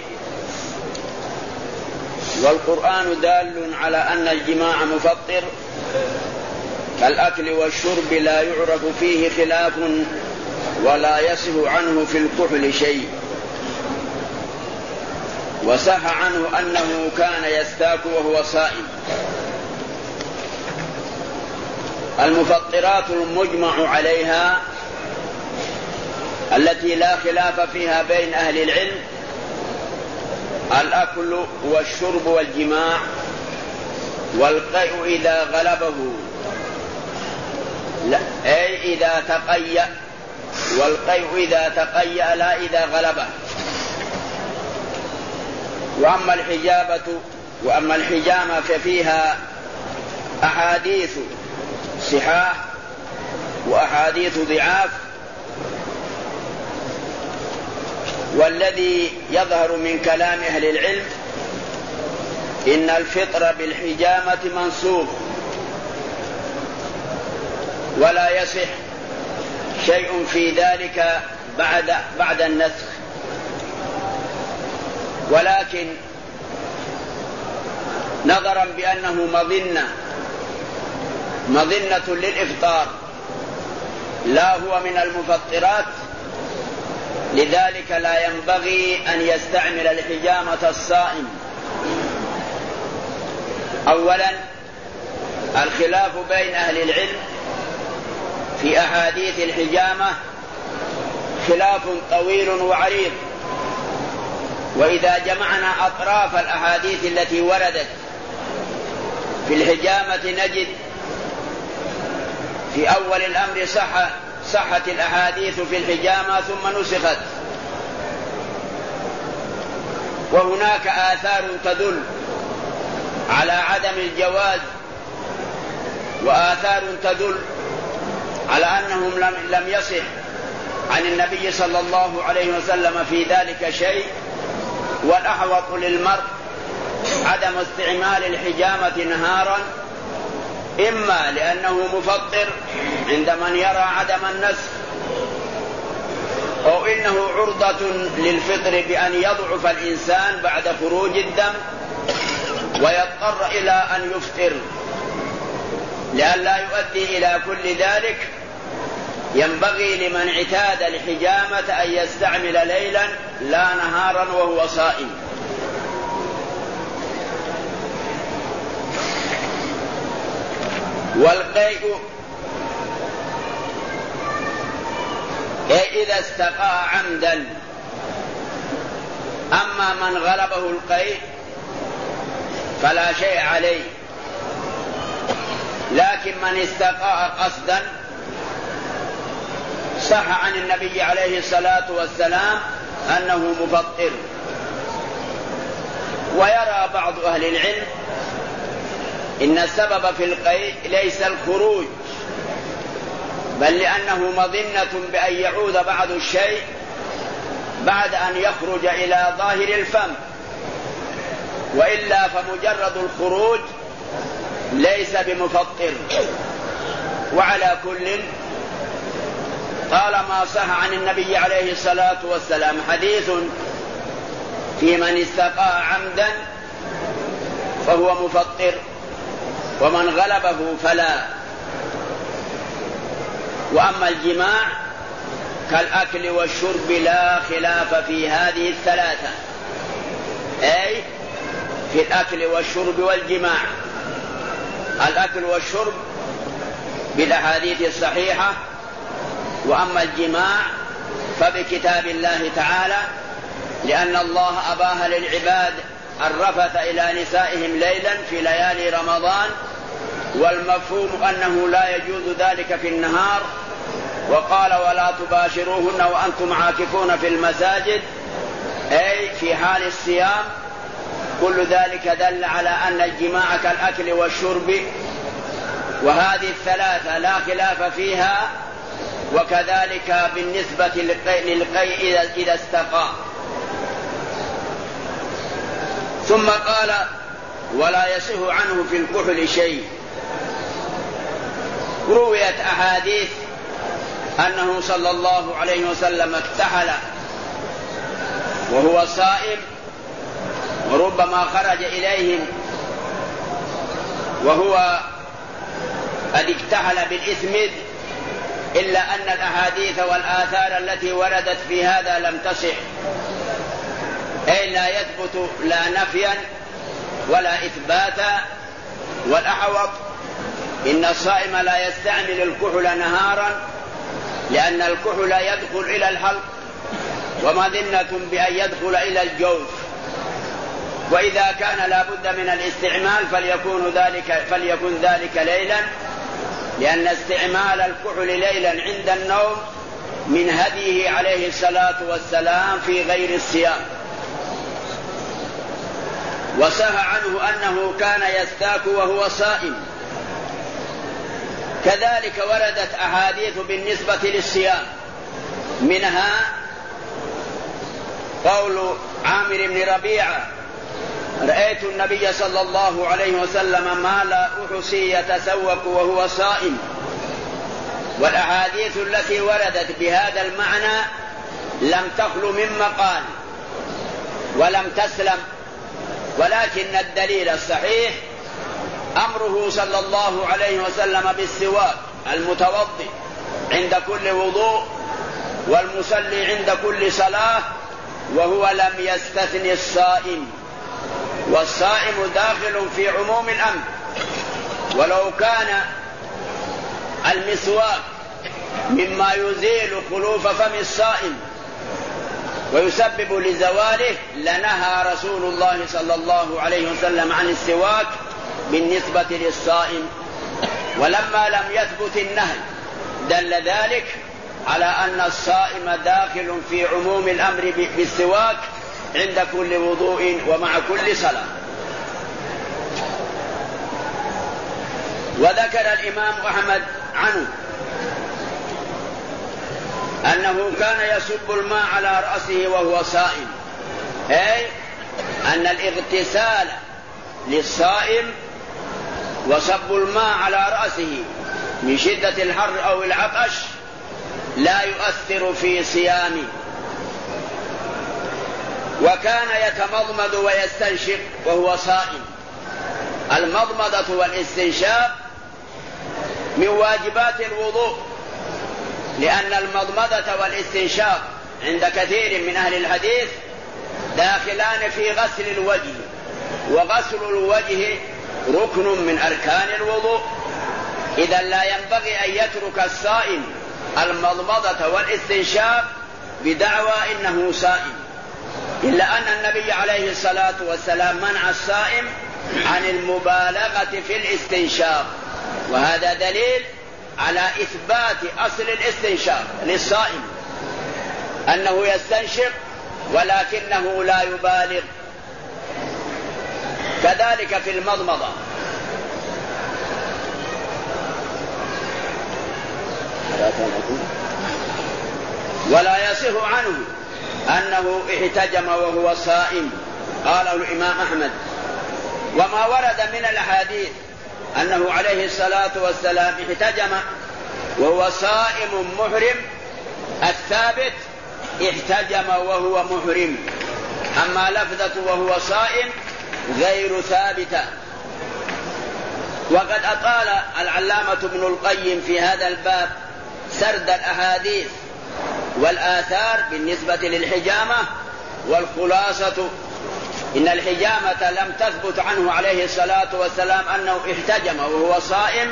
والقرآن دال على أن الجماع مفطر كالأكل والشرب لا يعرف فيه خلاف ولا يصف عنه في الكحل شيء. وصح عنه أنه كان يستاك وهو صائم. المفطرات المجمع عليها التي لا خلاف فيها بين أهل العلم الأكل والشرب والجماع والقيء إذا غلبه. لا أي إذا تقيأ والقيء إذا تقيأ لا إذا غلبه. وأما الحجابة وأما الحجامة ففيها أحاديث صحاح وأحاديث ضعاف. والذي يظهر من كلام أهل العلم إن الفطر بالحجامة منسوخ ولا يصح شيء في ذلك بعد بعد النسخ. ولكن نظرا بأنه مظنة مظنة للإفطار لا هو من المفطرات لذلك لا ينبغي أن يستعمل الحجامة الصائم. أولا الخلاف بين أهل العلم في أحاديث الحجامة خلاف طويل وعريض. وإذا جمعنا أطراف الأحاديث التي وردت في الحجامة نجد في أول الأمر صح صحت الأحاديث في الحجامة ثم نسخت. وهناك آثار تدل على عدم الجواز وآثار تدل على أنهم لم, لم يصح عن النبي صلى الله عليه وسلم في ذلك شيء. والأحوط للمرء عدم استعمال الحجامة نهارا إما لأنه مفطر عند من يرى عدم النسخ أو إنه عرضة للفطر بأن يضعف الإنسان بعد خروج الدم ويضطر إلى أن يفطر لئلا يؤدي إلى كل ذلك ينبغي لمن اعتاد الحجامة أن يستعمل ليلا لا نهارا وهو صائم. والقيء إذا استقى عمدا. أما من غلبه القيء فلا شيء عليه. لكن من استقاء قصدا صح عن النبي عليه الصلاة والسلام أنه مفطر ويرى بعض أهل العلم إن السبب في القيء ليس الخروج بل لأنه مظنة بأن يعود بعض الشيء بعد أن يخرج إلى ظاهر الفم. وإلا فمجرد الخروج ليس بمفطر. وعلى كل طالما صح عن النبي عليه الصلاة والسلام حديث في من استقى عمدا فهو مفطر ومن غلبه فلا. وأما الجماع كالأكل والشرب لا خلاف في هذه الثلاثة. أي في الأكل والشرب والجماع. الأكل والشرب بالأحاديث الصحيحة وأما الجماع فبكتاب الله تعالى لأن الله اباها للعباد الرفث إلى نسائهم ليلا في ليالي رمضان والمفهوم أنه لا يجوز ذلك في النهار وقال ولا تباشروهن وأنتم عاكفون في المساجد أي في حال الصيام كل ذلك دل على أن الجماع كالأكل والشرب وهذه الثلاثة لا خلاف فيها وكذلك بالنسبة للقيء إذا استقى. ثم قال ولا يصح عنه في الكحل شيء. رويت أحاديث أنه صلى الله عليه وسلم اكتحل وهو صائم وربما خرج إليهم وهو قد اكتحل بالإثم إلا أن الأحاديث والآثار التي وردت في هذا لم تصح. أي لا يثبت لا نفيا ولا إثباتا والأحوط. إن الصائم لا يستعمل الكحل نهارا لأن الكحل يدخل إلى الحلق ومذنة بأن يدخل إلى الجوف. وإذا كان لا بد من الاستعمال فليكون ذلك فليكن ذلك ليلا لأن استعمال الكحل ليلا عند النوم من هديه عليه الصلاة والسلام في غير الصيام. وسهى عنه أنه كان يستاك وهو صائم. كذلك وردت أحاديث بالنسبة للصيام. منها قول عامر بن ربيعة رأيت النبي صلى الله عليه وسلم ما لا أحصي يتسوق وهو صائم. والأحاديث التي وردت بهذا المعنى لم تخل من مقال ولم تسلم ولكن الدليل الصحيح أمره صلى الله عليه وسلم بالسواك المتوضئ عند كل وضوء والمصلي عند كل صلاة وهو لم يستثن الصائم. والصائم داخل في عموم الأمر. ولو كان المسواك مما يزيل خلوف فم الصائم ويسبب لزواله لنهى رسول الله صلى الله عليه وسلم عن السواك بالنسبة للصائم. ولما لم يثبت النهي دل ذلك على أن الصائم داخل في عموم الأمر بالسواك عند كل وضوء ومع كل صلاة. وذكر الإمام أحمد عنه أنه كان يصب الماء على رأسه وهو صائم. أي أن الاغتسال للصائم وصب الماء على رأسه من شدة الحر أو العطش لا يؤثر في صيامه. وكان يتمضمض ويستنشق وهو صائم. المضمضة والاستنشاق من واجبات الوضوء لأن المضمضة والاستنشاق عند كثير من أهل الحديث داخلان في غسل الوجه وغسل الوجه ركن من أركان الوضوء. إذا لا ينبغي أن يترك الصائم المضمضة والاستنشاق بدعوى إنه صائم. إلا أن النبي عليه الصلاة والسلام منع الصائم عن المبالغة في الاستنشاق. وهذا دليل على إثبات أصل الاستنشاق للصائم. أنه يستنشق ولكنه لا يبالغ. كذلك في المضمضة. ولا يصح عنه. أنه احتجم وهو صائم. قاله الإمام أحمد. وما ورد من الأحاديث أنه عليه الصلاة والسلام احتجم وهو صائم محرم. الثابت احتجم وهو محرم. أما لفظة وهو صائم غير ثابتة. وقد أطال العلامة ابن القيم في هذا الباب سرد الأحاديث والآثار بالنسبة للحجامة والخلاصة. إن الحجامة لم تثبت عنه عليه الصلاة والسلام أنه احتجم وهو صائم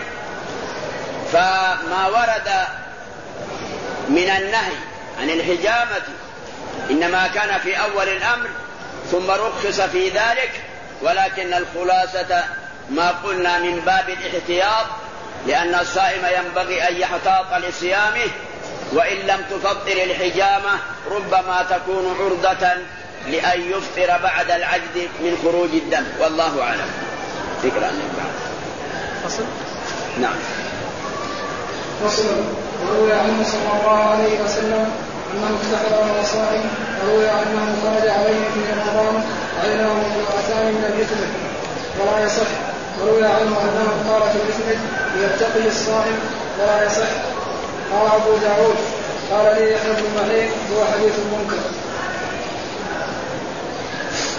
فما ورد من النهي عن الحجامة إنما كان في أول الأمر ثم رخص في ذلك ولكن الخلاصة ما قلنا من باب الاحتياط لأن الصائم ينبغي أن يحتاط لصيامه وإن لم تفطر الحجامة ربما تكون عرضة لأن يفطر بعد العجز من خروج الدم. والله أعلم. ذكر عن فصل. نعم. فصل. وروي عنه صلى الله عليه وسلم أنه افتخر وهو صائم وروي عنه خرج عليه في رمضان عينه امرأتان من الإثم ولا يصح. وروي عنه أنه قال في الإثم ليتقي الصائم. ولا يصح. قال أبو داود. قال لي يحيى بن معين هو حديث منكر.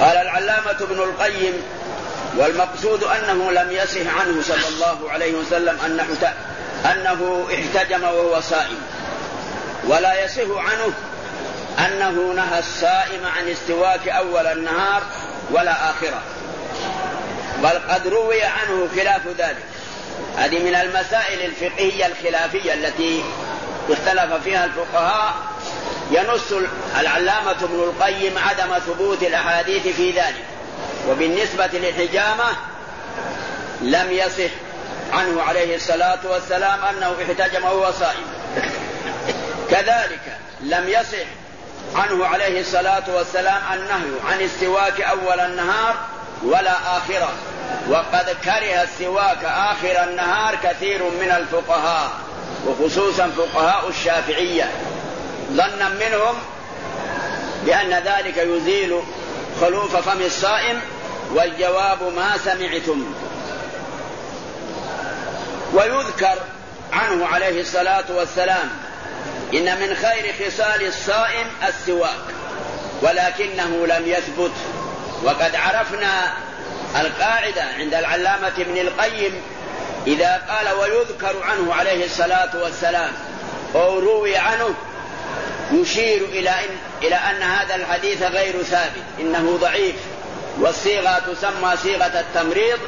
قال العلامة ابن القيم والمقصود أنه لم يصح عنه صلى الله عليه وسلم أنه أنه احتجم وهو صائم. ولا يصح عنه أنه نهى الصائم عن استواك أول النهار ولا آخرة. بل قد روي عنه خلاف ذلك. هذه من المسائل الفقهية الخلافية التي اختلف فيها الفقهاء. ينص العلامة ابن القيم عدم ثبوت الأحاديث في ذلك وبالنسبة للحجامة لم يصح عنه عليه الصلاة والسلام أنه احتجم وهو صائم. كذلك لم يصح عنه عليه الصلاة والسلام النهي عن السواك أول النهار ولا آخره. وقد كره السواك آخر النهار كثير من الفقهاء وخصوصا فقهاء الشافعية. ظنا منهم بأن ذلك يزيل خلوف فم الصائم والجواب ما سمعتم. ويذكر عنه عليه الصلاة والسلام إن من خير خصال الصائم السواك ولكنه لم يثبت. وقد عرفنا القاعدة عند العلامة ابن القيم إذا قال ويذكر عنه عليه الصلاة والسلام أو روي عنه يشير إلى إن إلى أن هذا الحديث غير ثابت إنه ضعيف والصيغة تسمى صيغة التمريض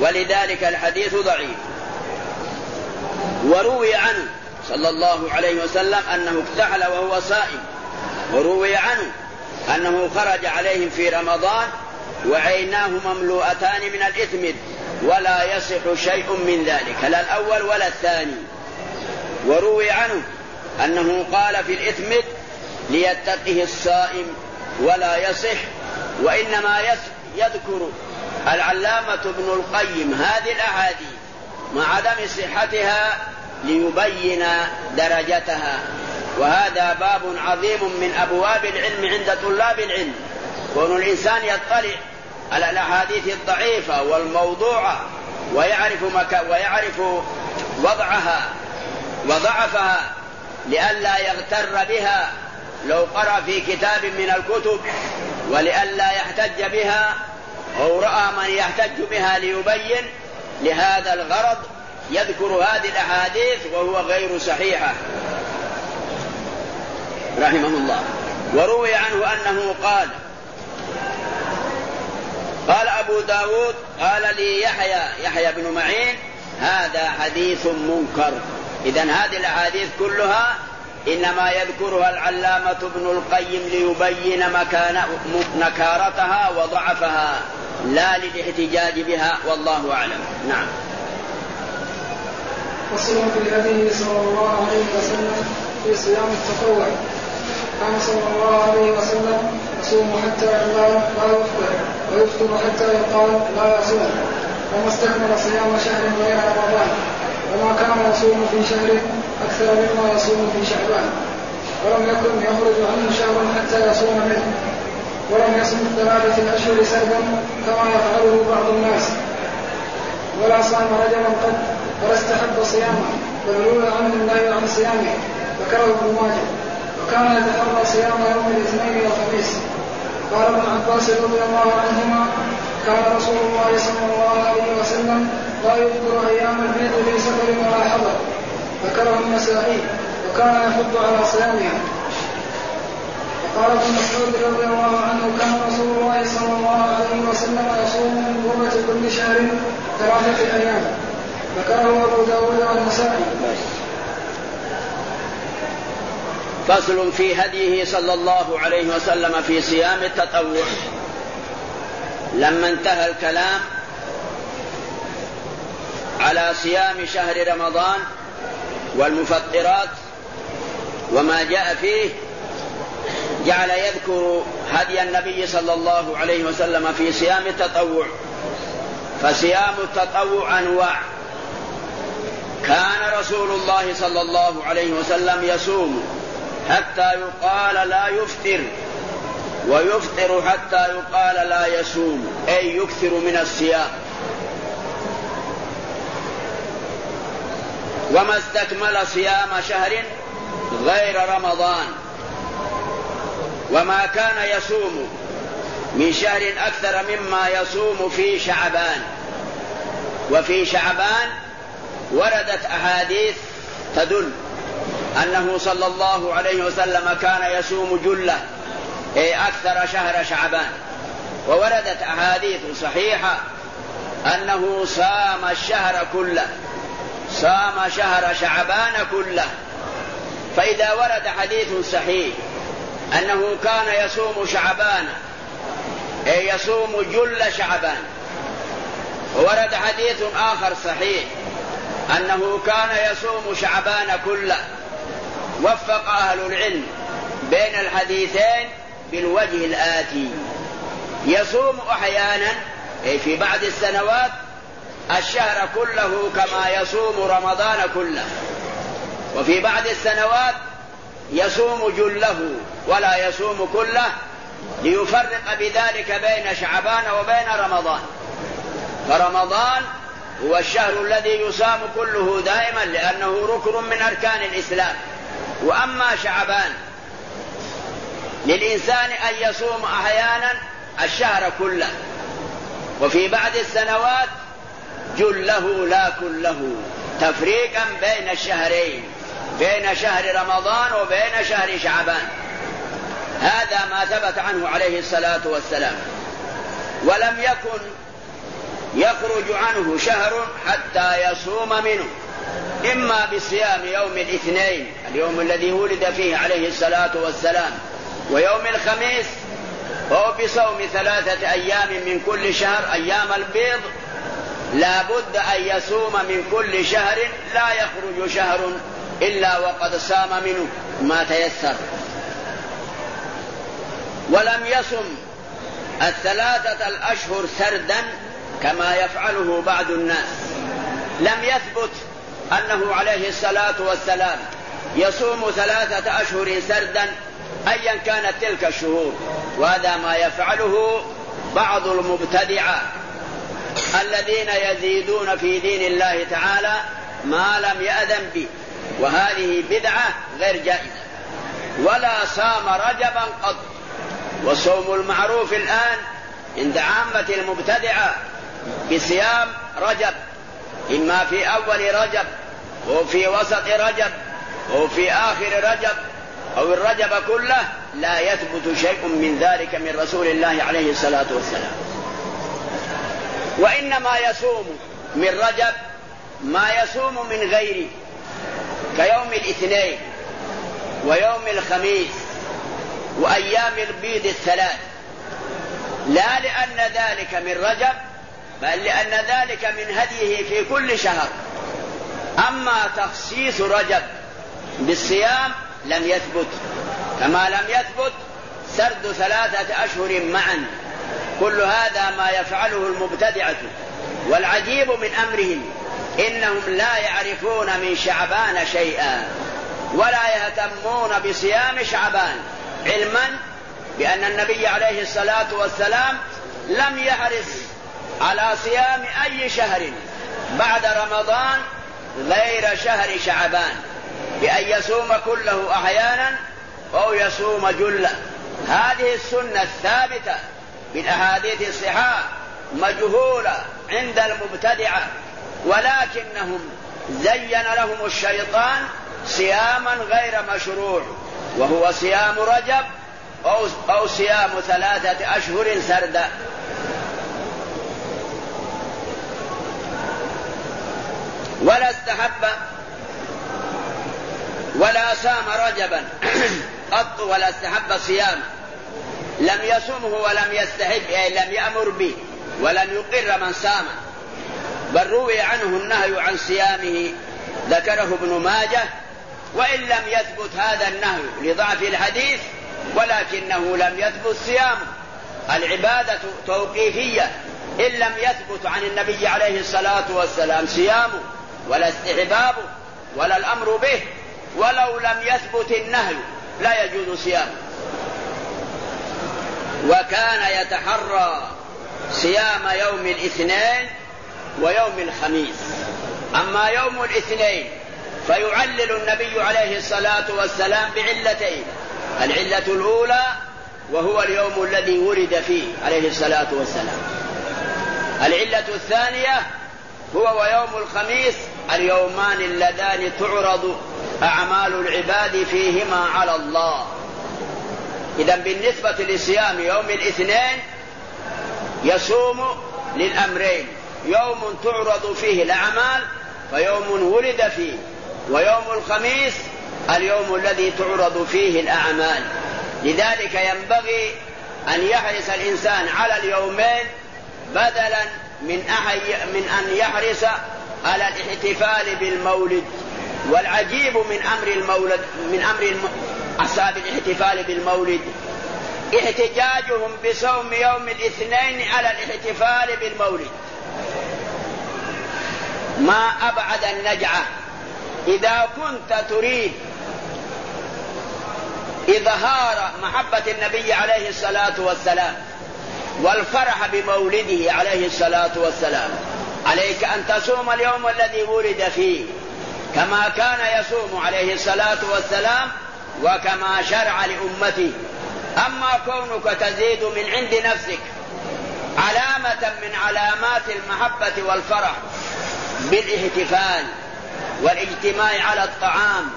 ولذلك الحديث ضعيف. وروي عنه صلى الله عليه وسلم أنه اكتحل وهو صائم وروي عنه أنه خرج عليهم في رمضان وعيناه مملوءتان من الإثم ولا يصح شيء من ذلك لا الأول ولا الثاني. وروي عنه أنه قال في الإثم ليتقه الصائم ولا يصح وإنما يذكر العلامة ابن القيم هذه الأحاديث مع عدم صحتها ليبين درجتها. وهذا باب عظيم من أبواب العلم عند طلاب العلم. كون الإنسان يطلع على الأحاديث الضعيفة والموضوعة ويعرف مكا ويعرف وضعها وضعفها لئلا يغتر بها لو قرأ في كتاب من الكتب ولئلا يحتج بها أو رأى من يحتج بها ليبين لهذا الغرض يذكر هذه الأحاديث وهو غير صحيحة. رحمه الله. وروي عنه أنه قال قال أبو داود قال لي يحيى يحيى بن معين هذا حديث منكر. إذا هذه الأحاديث كلها إنما يذكرها العلامة ابن القيم ليبين مكان نكارتها وضعفها لا للاحتجاج بها والله أعلم. نعم. فصل في الهدي صلى الله عليه وسلم في صيام التطوع. كان صلى الله عليه وسلم يصوم حتى يقال لا يفطر ويفطر حتى يقال لا يصوم. وما استكمل صيام شهر غير رمضان. وما كان يصوم في شهر أكثر مما يصوم في شعبان. ولم يكن يخرج عنه شهر حتى يصوم منه. ولم يصم الثلاثة الأشهر سردا كما يفعله بعض الناس. ولا صام رجلا قد ولا استحب صيامه. بل عنه النهي عن صيامه. ذكره ابن ماجه. وكان يتحرى صيام يوم الاثنين والخميس. قال ابن عباس رضي الله عنهما كان رسول الله صلى الله عليه وسلم لا يذكر أيام البيض في سفر ولا حضر. ذكره النسائي وكان يحض على صيامها. وقال ابن مسعود رضي الله عنه كان رسول الله صلى الله عليه وسلم يصوم من غرة كل شهر ثلاثة أيام. ذكره أبو داود والنسائي. فصل في هديه صلى الله عليه وسلم في صيام التطوع. لما انتهى الكلام على صيام شهر رمضان والمفطرات وما جاء فيه جعل يذكر هدي النبي صلى الله عليه وسلم في صيام التطوع. فصيام التطوع أنواع. كان رسول الله صلى الله عليه وسلم يصوم. حتى يقال لا يفطر ويفطر حتى يقال لا يصوم. أي يكثر من الصيام. وما استكمل صيام شهر غير رمضان. وما كان يصوم من شهر أكثر مما يصوم في شعبان. وفي شعبان وردت أحاديث تدل أنه صلى الله عليه وسلم كان يصوم جلة أي أكثر شهر شعبان. ووردت أحاديث صحيحة أنه صام الشهر كله صام شهر شعبان كله. فإذا ورد حديث صحيح أنه كان يصوم شعبان أي يصوم جل شعبان. وورد حديث آخر صحيح أنه كان يصوم شعبان كله. وفق أهل العلم بين الحديثين بالوجه الآتي. يصوم أحيانا أي في بعض السنوات الشهر كله كما يصوم رمضان كله. وفي بعض السنوات يصوم جله ولا يصوم كله ليفرق بذلك بين شعبان وبين رمضان. فرمضان هو الشهر الذي يصام كله دائما لأنه ركن من أركان الإسلام. وأما شعبان للإنسان أن يصوم أحيانا الشهر كله وفي بعض السنوات جله لا كله تفريقا بين الشهرين بين شهر رمضان وبين شهر شعبان. هذا ما ثبت عنه عليه الصلاة والسلام. ولم يكن يخرج عنه شهر حتى يصوم منه. إما بصيام يوم الاثنين اليوم الذي ولد فيه عليه الصلاة والسلام ويوم الخميس أو بصوم ثلاثة أيام من كل شهر أيام البيض لا بد أن يصوم من كل شهر لا يخرج شهر إلا وقد صام منه ما تيسر. ولم يصم الثلاثة الأشهر سردا كما يفعله بعض الناس. لم يثبت أنه عليه الصلاة والسلام يصوم ثلاثة أشهر سردا أيا كانت تلك الشهور. وهذا ما يفعله بعض المبتدعة الذين يزيدون في دين الله تعالى ما لم يأذن به. وهذه بدعة غير جائزة. ولا صام رجبا قط. والصوم المعروف الآن عند عامة المبتدعة بصيام رجب. إما في أول رجب وفي وسط رجب وفي آخر رجب أو الرجب كله لا يثبت شيء من ذلك من رسول الله عليه الصلاة والسلام. وإنما يصوم من رجب ما يصوم من غيره كيوم الاثنين ويوم الخميس وأيام البيض الثلاث. لا لأن ذلك من رجب بل لأن ذلك من هديه في كل شهر. أما تخصيص رجب بالصيام لم يثبت. كما لم يثبت سرد ثلاثة أشهر معا. كل هذا ما يفعله المبتدعة. والعجيب من أمرهم إنهم لا يعرفون من شعبان شيئا ولا يهتمون بصيام شعبان علما بأن النبي عليه الصلاة والسلام لم يحرص على صيام أي شهر بعد رمضان غير شهر شعبان بأن يصوم كله أحيانا أو يصوم جلة. هذه السنة الثابتة بالأحاديث الصحاح مجهولة عند المبتدعة ولكنهم زين لهم الشيطان صياما غير مشروع وهو صيام رجب أو, أو صيام ثلاثة أشهر سردا ولا استحب ولا صام رجبا. قط ولا استحب صيامه لم يصمه ولم يستحب أي لم يأمر به ولم يقر من صام. بل روي عنه النهي عن صيامه ذكره ابن ماجه. وإن لم يثبت هذا النهي لضعف الحديث ولكنه لم يثبت صيامه. العبادة توقيفية. إن لم يثبت عن النبي عليه الصلاة والسلام صيامه. ولا استحبابه ولا الأمر به ولو لم يثبت النهي لا يجوز صيامه. وكان يتحرى صيام يوم الاثنين ويوم الخميس. أما يوم الاثنين فيعلل النبي عليه الصلاة والسلام بعلتين العلة الأولى وهو اليوم الذي ولد فيه عليه الصلاة والسلام. العلة الثانية هو ويوم الخميس اليومان اللذان تعرض أعمال العباد فيهما على الله. إذا بالنسبة لصيام يوم الاثنين يصوم للأمرين. يوم تعرض فيه الأعمال فيوم ولد فيه. ويوم الخميس اليوم الذي تعرض فيه الأعمال. لذلك ينبغي أن يحرص الإنسان على اليومين بدلا من أحي من أن يحرص على الاحتفال بالمولد والعجيب من أمر المولد من أمر أصحاب الاحتفال بالمولد. احتجاجهم بصوم يوم الاثنين على الاحتفال بالمولد. ما أبعد النجعة. إذا كنت تريد إظهار محبة النبي عليه الصلاة والسلام والفرح بمولده عليه الصلاة والسلام عليك أن تصوم اليوم الذي ولد فيه كما كان يصوم عليه الصلاة والسلام وكما شرع لأمته أما كونك تزيد من عند نفسك علامة من علامات المحبة والفرح بالاحتفال والاجتماع على الطعام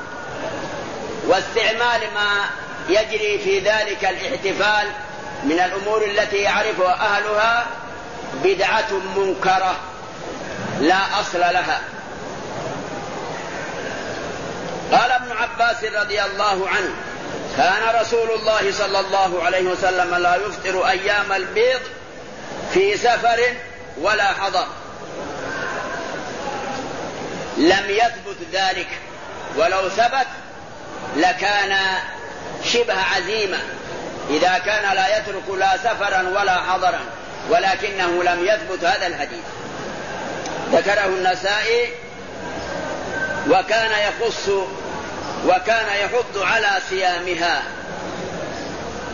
واستعمال ما يجري في ذلك الاحتفال من الأمور التي يعرفها أهلها بدعة منكرة. لا أصل لها. قال ابن عباس رضي الله عنه كان رسول الله صلى الله عليه وسلم لا يفطر أيام البيض في سفر ولا حضر. لم يثبت ذلك ولو ثبت لكان شبه عزيمة. إذا كان لا يترك لا سفرا ولا حضرا ولكنه لم يثبت هذا الحديث. ذكره النسائي وكان يخص وكان يحض على صيامها.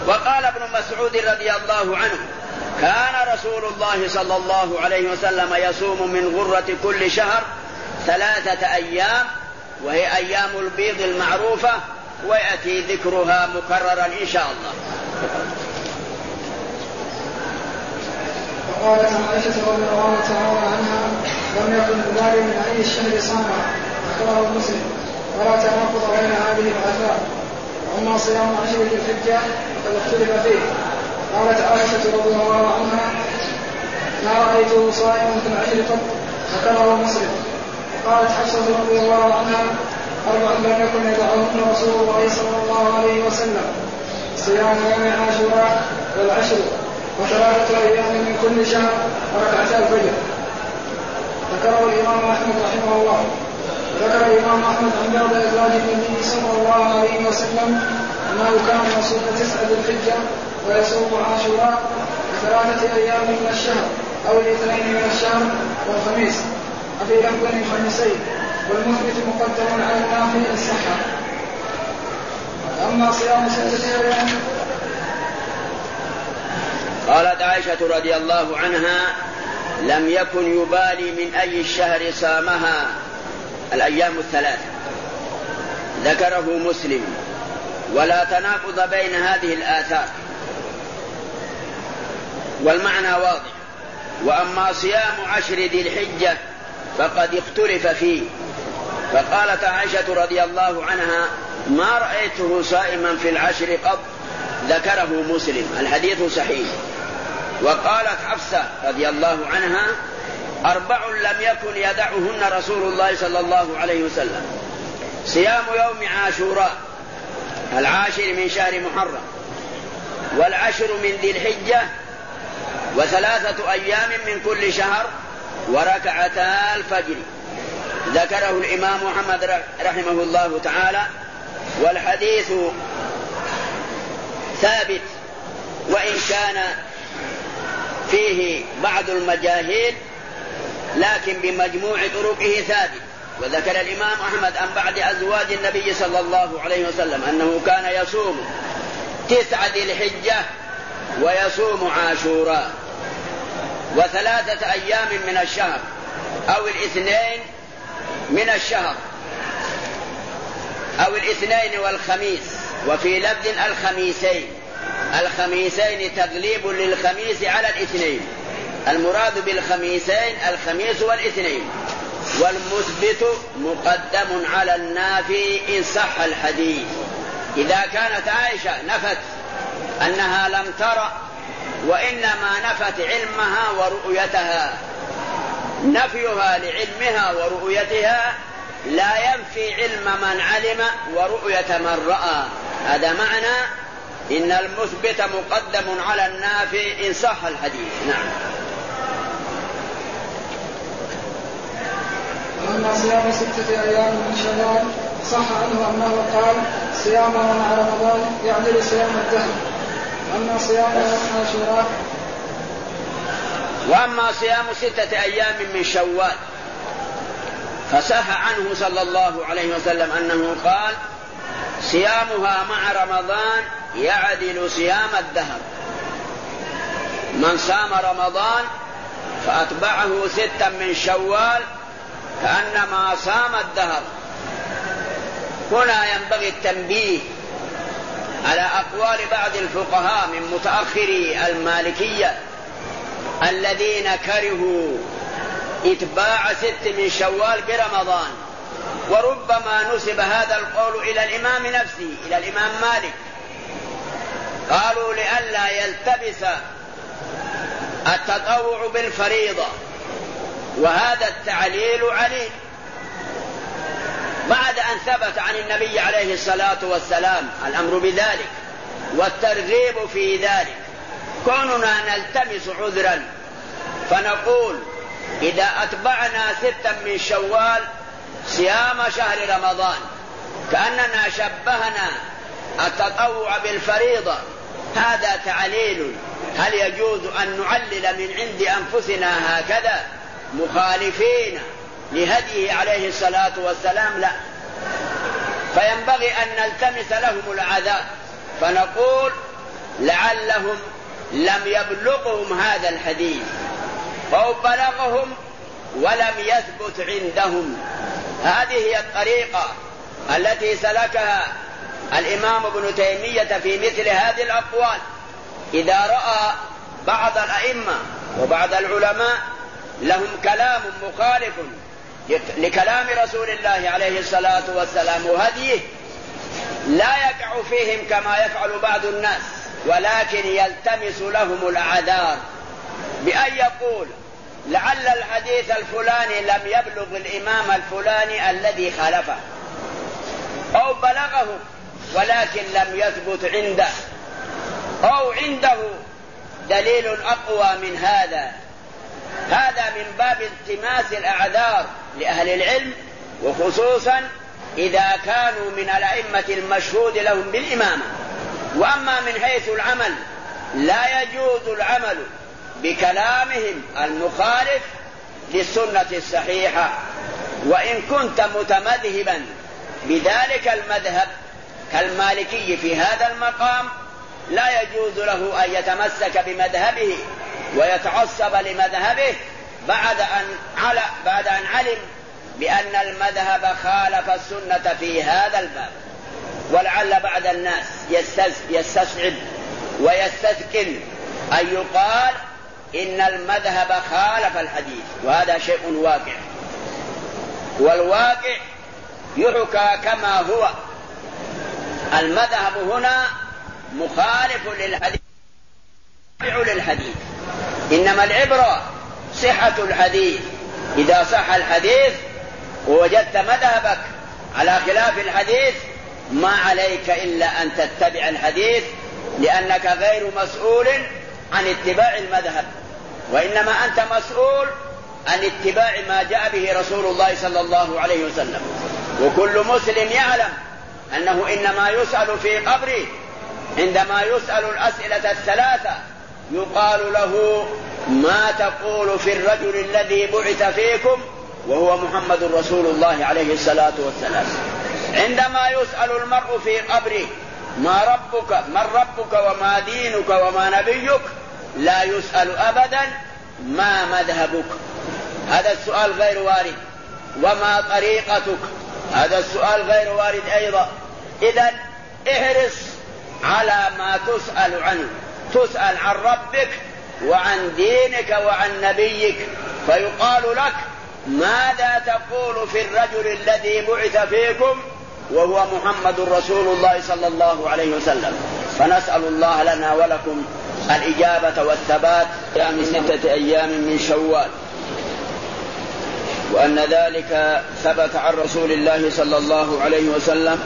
وقال ابن مسعود رضي الله عنه كان رسول الله صلى الله عليه وسلم يصوم من غرة كل شهر ثلاثة أيام وهي أيام البيض المعروفة ويأتي ذكرها مكررا إن شاء الله. وقالت عائشة رضي الله تعالى عنها لم يكن ذلك من أي الشهر صامع أخبره مسلم. ولا تناقض بين هذه الآثار وأما صيام عشر ذي الحجة فقد اختلف فيه. قالت عائشة رضي الله عنها ما رأيته صائما في العشر قط ذكره مسلم. قالت حفصة رضي الله عنها أربع لم يكن يدعهن رسول الله صلى الله عليه وسلم صيام يوم عاشوراء والعشر وثلاثة أيام من كل شهر وركعتا الفجر. ذكره الإمام أحمد رحمه الله. ذكر الإمام أحمد عن بعض أزواج النبي صلى الله عليه وسلم أنه كان يصوم تسعة ذي الحجة ويصوم عاشوراء وثلاثة أيام من الشهر أو الاثنين من الشهر والخميس. وفي لفظ الخميسين والمثبت مقدم على النافي الصحة. أما صيام ستة أيام قالت عائشة رضي الله عنها لم يكن يبالي من أي الشهر صامها الأيام الثلاثة. ذكره مسلم. ولا تناقض بين هذه الآثار. والمعنى واضح. وأما صيام عشر ذي الحجة فقد اختلف فيه. فقالت عائشة رضي الله عنها ما رأيته صائما في العشر قط؟ ذكره مسلم. الحديث صحيح. وقالت حفصة رضي الله عنها أربع لم يكن يدعهن رسول الله صلى الله عليه وسلم. صيام يوم عاشوراء العاشر من شهر محرم والعشر من ذي الحجة وثلاثة أيام من كل شهر وركعتا الفجر. ذكره الإمام محمد رحمه الله تعالى والحديث ثابت وإن كان فيه بعض المجاهيل لكن بمجموع طرقه ثابت. وذكر الإمام أحمد عن بعد أزواج النبي صلى الله عليه وسلم أنه كان يصوم تسعة ذي الحجة ويصوم عاشوراء وثلاثة أيام من الشهر أو الاثنين من الشهر أو الاثنين والخميس وفي لفظ الخميسين. الخميسين تغليب للخميس على الاثنين. المراد بالخميسين الخميس والاثنين. والمثبت مقدم على النافي إن صح الحديث. إذا كانت عائشة نفت أنها لم ترى وإنما نفت علمها ورؤيتها. نفيها لعلمها ورؤيتها لا ينفي علم من علم ورؤية من رأى. هذا معنى إن المثبت مقدم على النافي إن صح الحديث. نعم. أما صيام ستة أيام من شوال صح عنه أنه قال صيامه مع رمضان يعدل صيام الدهر. أما صيامه مع عاشوراء وأما صيام ستة أيام من شوال فصح عنه صلى الله عليه وسلم أنه قال صيامها مع رمضان يعدل صيام الدهر. من صام رمضان فأتبعه ستا من شوال كأنما صام الدهر. هنا ينبغي التنبيه على أقوال بعض الفقهاء من متأخري المالكية الذين كرهوا إتباع ست من شوال برمضان. وربما نسب هذا القول إلى الإمام نفسه إلى الإمام مالك. قالوا لئلا يلتبس التطوع بالفريضة. وهذا التعليل عليه بعد أن ثبت عن النبي عليه الصلاة والسلام الأمر بذلك والترغيب في ذلك. كوننا نلتمس عذرا فنقول إذا أتبعنا ستا من شوال صيام شهر رمضان كأننا شبهنا التطوع بالفريضة هذا تعليل. هل يجوز أن نعلل من عند أنفسنا هكذا؟ مخالفين لهديه عليه الصلاة والسلام لا. فينبغي أن نلتمس لهم العذاب. فنقول لعلهم لم يبلغهم هذا الحديث أو بلغهم ولم يثبت عندهم. هذه هي الطريقة التي سلكها الإمام ابن تيمية في مثل هذه الأقوال إذا رأى بعض الأئمة وبعض العلماء لهم كلام مخالف لكلام رسول الله عليه الصلاة والسلام وهديه لا يقع فيهم كما يفعل بعض الناس ولكن يلتمس لهم الأعذار بأن يقول لعل الحديث الفلاني لم يبلغ الإمام الفلاني الذي خالفه أو بلغه ولكن لم يثبت عنده. أو عنده. دليل أقوى من هذا. هذا من باب التماس الأعذار لأهل العلم وخصوصا إذا كانوا من الأئمة المشهود لهم بالإمامة. وأما من حيث العمل لا يجوز العمل بكلامهم المخالف للسنة الصحيحة. وإن كنت متمذهبا بذلك المذهب كالمالكي في هذا المقام لا يجوز له أن يتمسك بمذهبه ويتعصب لمذهبه بعد أن على بعد أن علم بأن المذهب خالف السنة في هذا الباب. ولعل بعض الناس يستصعب ويستثقل أن يقال إن المذهب خالف الحديث وهذا شيء واقع. والواقع يحكى كما هو. المذهب هنا مخالف للحديث للحديث إنما العبرة صحة الحديث. إذا صح الحديث ووجدت مذهبك على خلاف الحديث ما عليك إلا أن تتبع الحديث لأنك غير مسؤول عن اتباع المذهب. وإنما أنت مسؤول عن اتباع ما جاء به رسول الله صلى الله عليه وسلم. وكل مسلم يعلم أنه إنما يسأل في قبره عندما يسأل الأسئلة الثلاثة يقال له ما تقول في الرجل الذي بعث فيكم وهو محمد رسول الله عليه الصلاة والسلام. عندما يسأل المرء في قبره ما ربك من ربك وما دينك وما نبيك لا يسأل أبدا ما مذهبك. هذا السؤال غير وارد. وما طريقتك. هذا السؤال غير وارد أيضا. إذا احرص على ما تسأل عنه. تسأل عن ربك وعن دينك وعن نبيك. فيقال لك ماذا تقول في الرجل الذي بعث فيكم وهو محمد رسول الله صلى الله عليه وسلم؟ فنسأل الله لنا ولكم الإجابة والثبات أيام ستة أيام من شوال. وأن ذلك ثبت عن رسول الله صلى الله عليه وسلم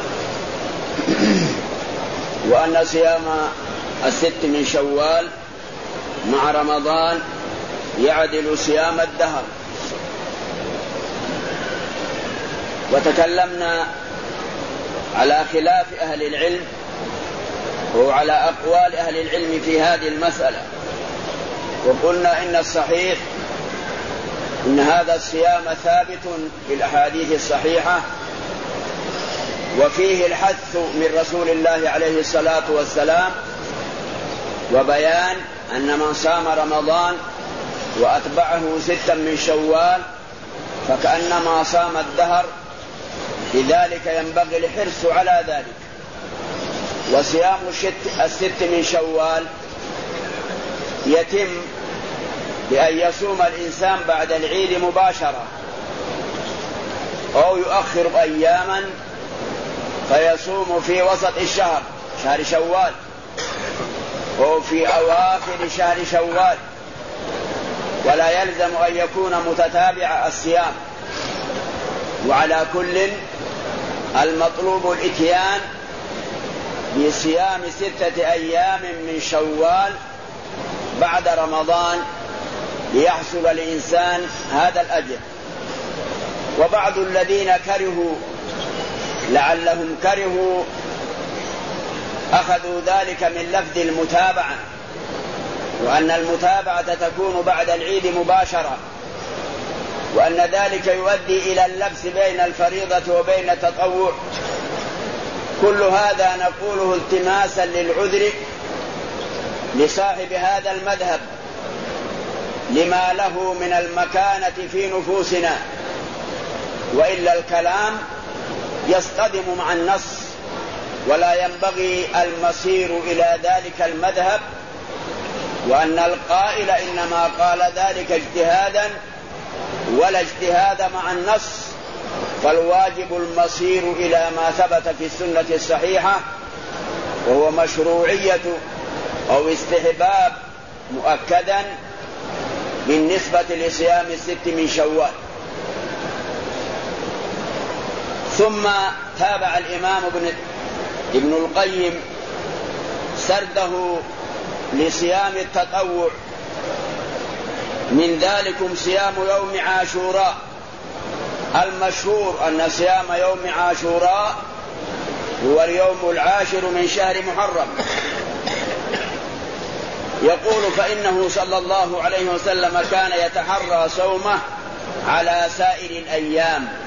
وأن صيام الست من شوال مع رمضان يعدل صيام الدهر. وتكلمنا على خلاف أهل العلم وعلى أقوال أهل العلم في هذه المسألة. وقلنا إن الصحيح إن هذا الصيام ثابت في الأحاديث الصحيحة وفيه الحث من رسول الله عليه الصلاة والسلام وبيان أن من صام رمضان وأتبعه ستا من شوال فكأنما صام الدهر لذلك ينبغي الحرص على ذلك. وصيام الست من شوال يتم بأن يصوم الإنسان بعد العيد مباشرة أو يؤخر أياما فيصوم في وسط الشهر شهر شوال. أو في أواخر شهر شوال. ولا يلزم أن يكون متتابع الصيام. وعلى كل المطلوب الإتيان بصيام ستة أيام من شوال بعد رمضان ليحصل الإنسان هذا الأجر. وبعض الذين كرهوا لعلهم كرهوا أخذوا ذلك من لفظ المتابعة وأن المتابعة تكون بعد العيد مباشرة وأن ذلك يؤدي إلى اللبس بين الفريضة وبين التطوع. كل هذا نقوله التماسا للعذر لصاحب هذا المذهب لما له من المكانة في نفوسنا وإلا الكلام يصطدم مع النص ولا ينبغي المصير إلى ذلك المذهب وأن القائل إنما قال ذلك اجتهادا ولا اجتهاد مع النص فالواجب المصير إلى ما ثبت في السنة الصحيحة وهو مشروعية أو استحباب مؤكدا بالنسبة لصيام الست من شوال. ثم تابع الإمام ابن ابن القيم سرده لصيام التطوع. من ذلكم صيام يوم عاشوراء. المشهور أن صيام يوم عاشوراء هو اليوم العاشر من شهر محرم. يقول فإنه صلى الله عليه وسلم كان يتحرى صومه على سائر الأيام.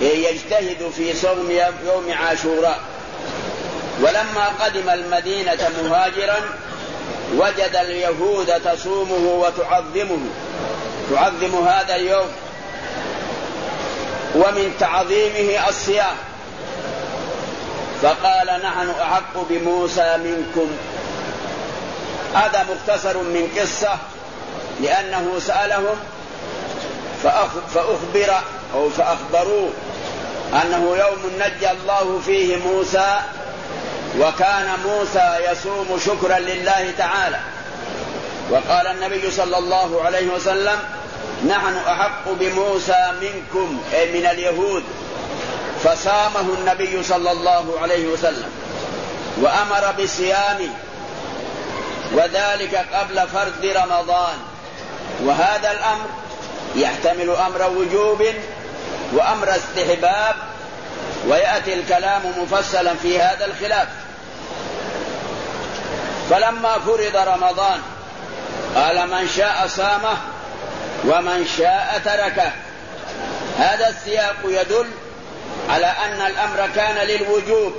يجتهد في صوم يوم عاشوراء. ولما قدم المدينة مهاجرا وجد اليهود تصومه وتعظمه. تعظم هذا اليوم. ومن تعظيمه الصيام. فقال نحن أحق بموسى منكم. هذا مختصر من قصة لأنه سألهم فأخبر أو فأخبروه. أنه يوم نجى الله فيه موسى وكان موسى يصوم شكرا لله تعالى. وقال النبي صلى الله عليه وسلم نحن أحق بموسى منكم أي من اليهود. فصامه النبي صلى الله عليه وسلم وأمر بصيامه وذلك قبل فرض رمضان. وهذا الأمر يحتمل أمر وجوب وأمر استحباب ويأتي الكلام مفصلا في هذا الخلاف. فلما فرض رمضان قال من شاء صامه ومن شاء تركه. هذا السياق يدل على أن الأمر كان للوجوب.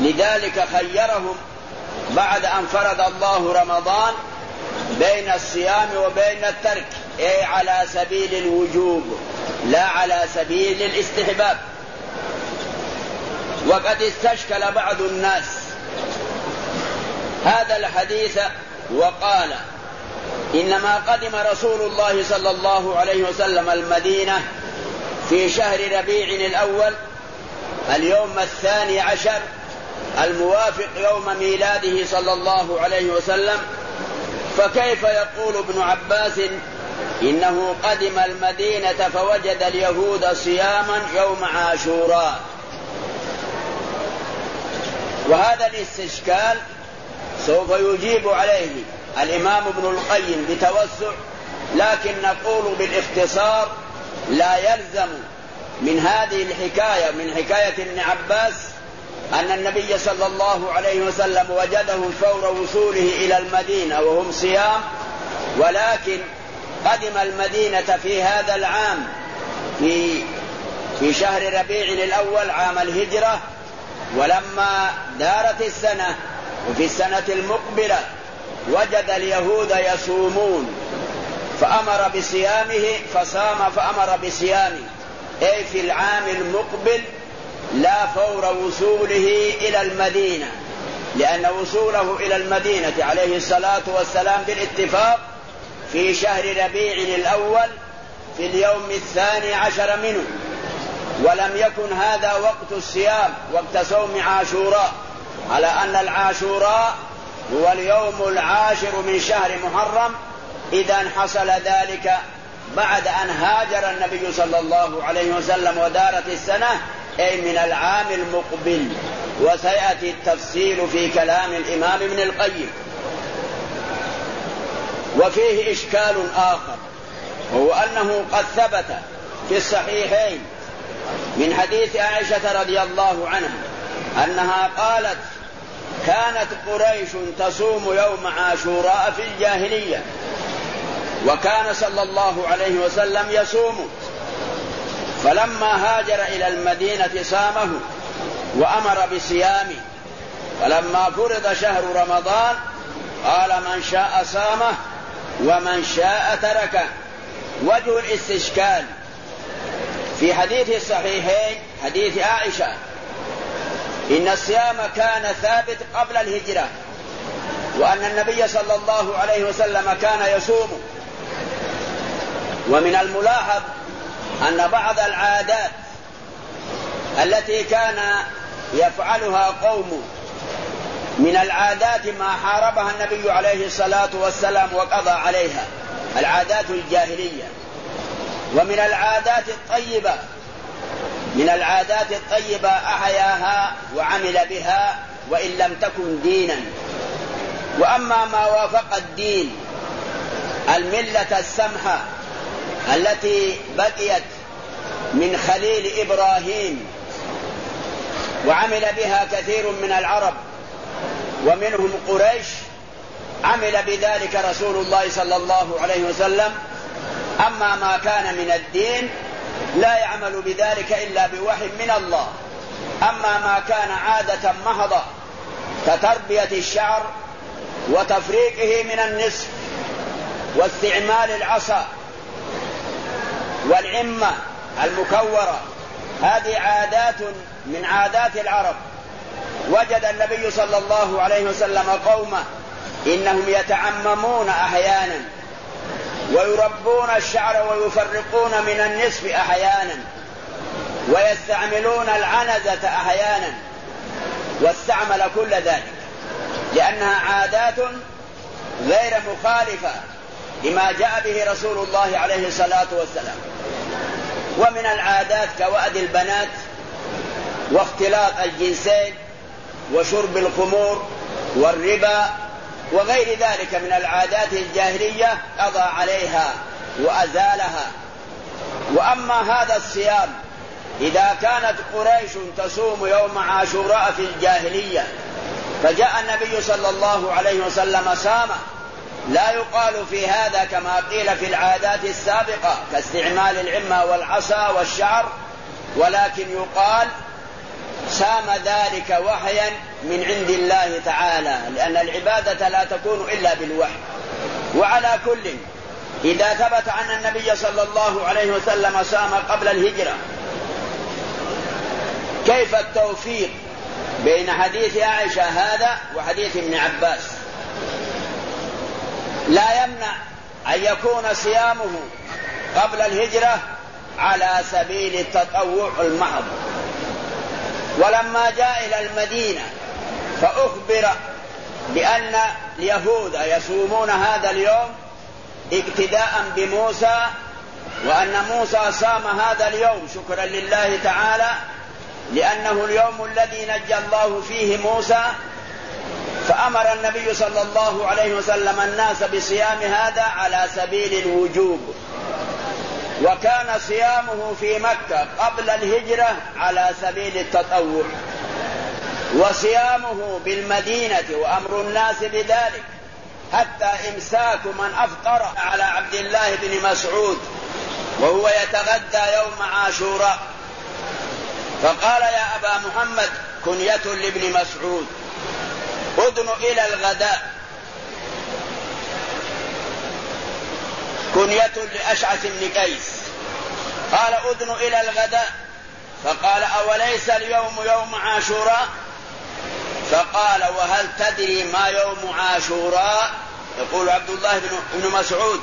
لذلك خيرهم بعد أن فرض الله رمضان بين الصيام وبين الترك أي على سبيل الوجوب. لا على سبيل الاستحباب. وقد استشكل بعض الناس هذا الحديث وقال إنما قدم رسول الله صلى الله عليه وسلم المدينة في شهر ربيع الأول اليوم الثاني عشر الموافق يوم ميلاده صلى الله عليه وسلم فكيف يقول ابن عباس إنه قدم المدينة فوجد اليهود صياما يوم عاشوراء. وهذا الاستشكال سوف يجيب عليه الإمام ابن القيم بتوسع لكن نقول بالاختصار لا يلزم من هذه الحكاية من حكاية ابن عباس أن النبي صلى الله عليه وسلم وجدهم فور وصوله إلى المدينة وهم صيام ولكن قدم المدينة في هذا العام في في شهر ربيع الأول عام الهجرة ولما دارت السنة وفي السنة المقبلة وجد اليهود يصومون فأمر بصيامه فصام فأمر بصيامه. أي في العام المقبل لا فور وصوله إلى المدينة لأن وصوله إلى المدينة عليه الصلاة والسلام بالاتفاق في شهر ربيع الأول في اليوم الثاني عشر منه. ولم يكن هذا وقت الصيام وقت صوم عاشوراء. على أن العاشوراء هو اليوم العاشر من شهر محرم. إذا حصل ذلك بعد أن هاجر النبي صلى الله عليه وسلم ودارت السنة أي من العام المقبل. وسيأتي التفصيل في كلام الإمام ابن القيم. وفيه إشكال آخر وهو أنه قد ثبت في الصحيحين من حديث عائشة رضي الله عنها أنها قالت كانت قريش تصوم يوم عاشوراء في الجاهلية وكان صلى الله عليه وسلم يصوم. فلما هاجر إلى المدينة صامه وأمر بصيامه. فلما فرض شهر رمضان قال من شاء صامه ومن شاء تركه وجه الاستشكال. في حديث الصحيحين حديث عائشة إن الصيام كان ثابت قبل الهجرة وأن النبي صلى الله عليه وسلم كان يصوم. ومن الملاحظ أن بعض العادات التي كان يفعلها قوم من العادات ما حاربها النبي عليه الصلاة والسلام وقضى عليها العادات الجاهلية. ومن العادات الطيبة من العادات الطيبة أحياها وعمل بها وإن لم تكن دينا. وأما ما وافق الدين الملة السمحة التي بقيت من خليل إبراهيم وعمل بها كثير من العرب ومنهم قريش عمل بذلك رسول الله صلى الله عليه وسلم. أما ما كان من الدين لا يعمل بذلك إلا بوحي من الله. أما ما كان عادة محضة كتربية الشعر وتفريقه من النصف واستعمال العصا والعمة المكورة هذه عادات من عادات العرب. وجد النبي صلى الله عليه وسلم قومه إنهم يتعممون أحيانا ويربون الشعر ويفرقون من النصف أحيانا ويستعملون العنزة أحيانا واستعمل كل ذلك لأنها عادات غير مخالفة لما جاء به رسول الله عليه الصلاة والسلام. ومن العادات كوأد البنات واختلاط الجنسين وشرب الخمور والربا وغير ذلك من العادات الجاهلية قضى عليها وأزالها. وأما هذا الصيام إذا كانت قريش تصوم يوم عاشوراء في الجاهلية فجاء النبي صلى الله عليه وسلم صامه لا يقال في هذا كما قيل في العادات السابقة كاستعمال العمة والعصا والشعر ولكن يقال سام ذلك وحيا من عند الله تعالى لأن العبادة لا تكون إلا بالوحي. وعلى كل إذا ثبت أن النبي صلى الله عليه وسلم سام قبل الهجرة كيف التوفيق بين حديث عائشة هذا وحديث ابن عباس؟ لا يمنع أن يكون صيامه قبل الهجرة على سبيل التطوع المحض. ولما جاء إلى المدينة فأخبر بأن اليهود يصومون هذا اليوم اقتداء بموسى وأن موسى صام هذا اليوم شكرا لله تعالى لأنه اليوم الذي نجى الله فيه موسى فأمر النبي صلى الله عليه وسلم الناس بصيام هذا على سبيل الوجوب. وكان صيامه في مكة قبل الهجرة على سبيل التطوع. وصيامه بالمدينة وأمر الناس بذلك حتى إمساك من أفطر على عبد الله بن مسعود وهو يتغدى يوم عاشوراء. فقال يا أبا محمد كنية لابن مسعود أدن إلى الغداء. كنية لأشعث بن قيس. قال أدن إلى الغداء. فقال أوليس اليوم يوم عاشوراء؟ فقال وهل تدري ما يوم عاشوراء؟ يقول عبد الله بن مسعود.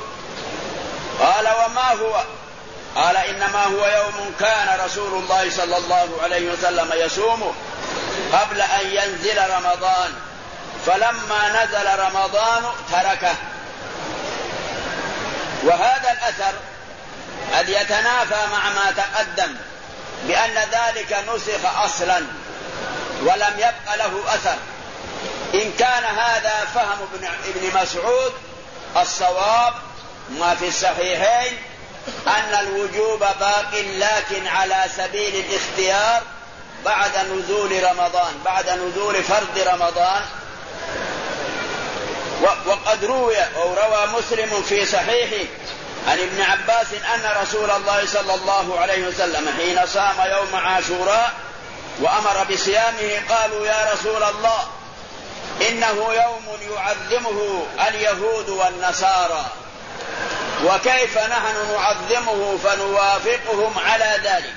قال وما هو؟ قال إنما هو يوم كان رسول الله صلى الله عليه وسلم يصومه قبل أن ينزل رمضان. فلما نزل رمضان تركه. وهذا الأثر قد يتنافى مع ما تقدم بأن ذلك نسخ أصلا ولم يبق له أثر. إن كان هذا فهم ابن مسعود الصواب ما في الصحيحين أن الوجوب باق لكن على سبيل الاختيار بعد نزول رمضان بعد نزول فرض رمضان. وقد روي أو روى مسلم في صحيحه عن ابن عباس أن رسول الله صلى الله عليه وسلم حين صام يوم عاشوراء وأمر بصيامه قالوا يا رسول الله إنه يوم يعظمه اليهود والنصارى وكيف نحن نعظمه فنوافقهم على ذلك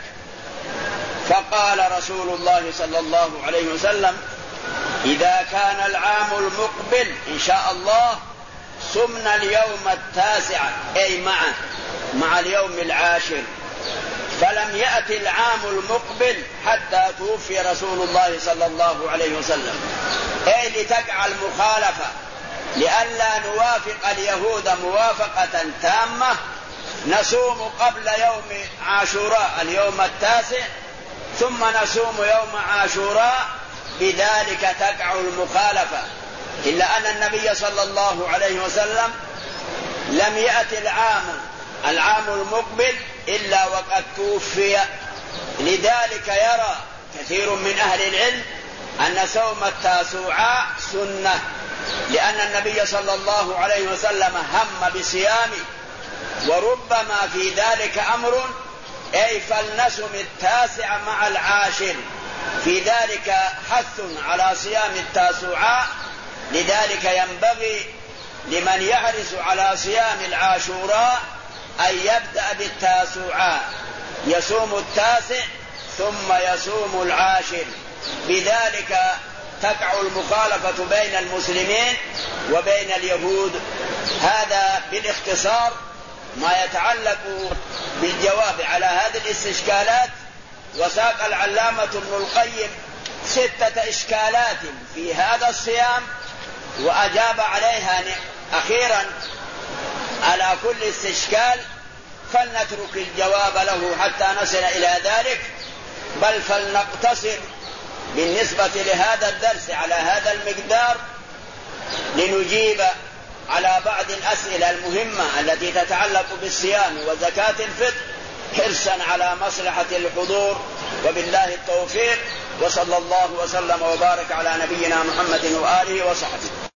فقال رسول الله صلى الله عليه وسلم إذا كان العام المقبل إن شاء الله سمنا اليوم التاسع. أي معه مع اليوم العاشر. فلم يأت العام المقبل حتى توفي رسول الله صلى الله عليه وسلم. أي لتقع المخالفة. لئلا نوافق اليهود موافقة تامة نصوم قبل يوم عاشوراء اليوم التاسع ثم نصوم يوم عاشوراء بذلك تقع المخالفة. إلا أن النبي صلى الله عليه وسلم لم يأت العام العام المقبل إلا وقد توفي. لذلك يرى كثير من أهل العلم أن صوم التاسوعاء سنة لأن النبي صلى الله عليه وسلم هم بصيام وربما في ذلك أمر أي فلنسم التاسع مع العاشر. في ذلك حث على صيام التاسوعاء لذلك ينبغي لمن يحرص على صيام العاشوراء أن يبدأ بالتاسوعاء يصوم التاسع ثم يصوم العاشر. بذلك تقع المخالفة بين المسلمين وبين اليهود. هذا بالاختصار ما يتعلق بالجواب على هذه الاستشكالات وساق العلامة ابن القيم ستة إشكالات في هذا الصيام وأجاب عليها أخيرا على كل استشكال فلنترك الجواب له حتى نصل إلى ذلك بل فلنقتصر بالنسبة لهذا الدرس على هذا المقدار لنجيب على بعض الأسئلة المهمة التي تتعلق بالصيام وزكاة الفطر حرصا على مصلحة الحضور وبالله التوفيق وصلى الله وسلم وبارك على نبينا محمد وآله وصحبه.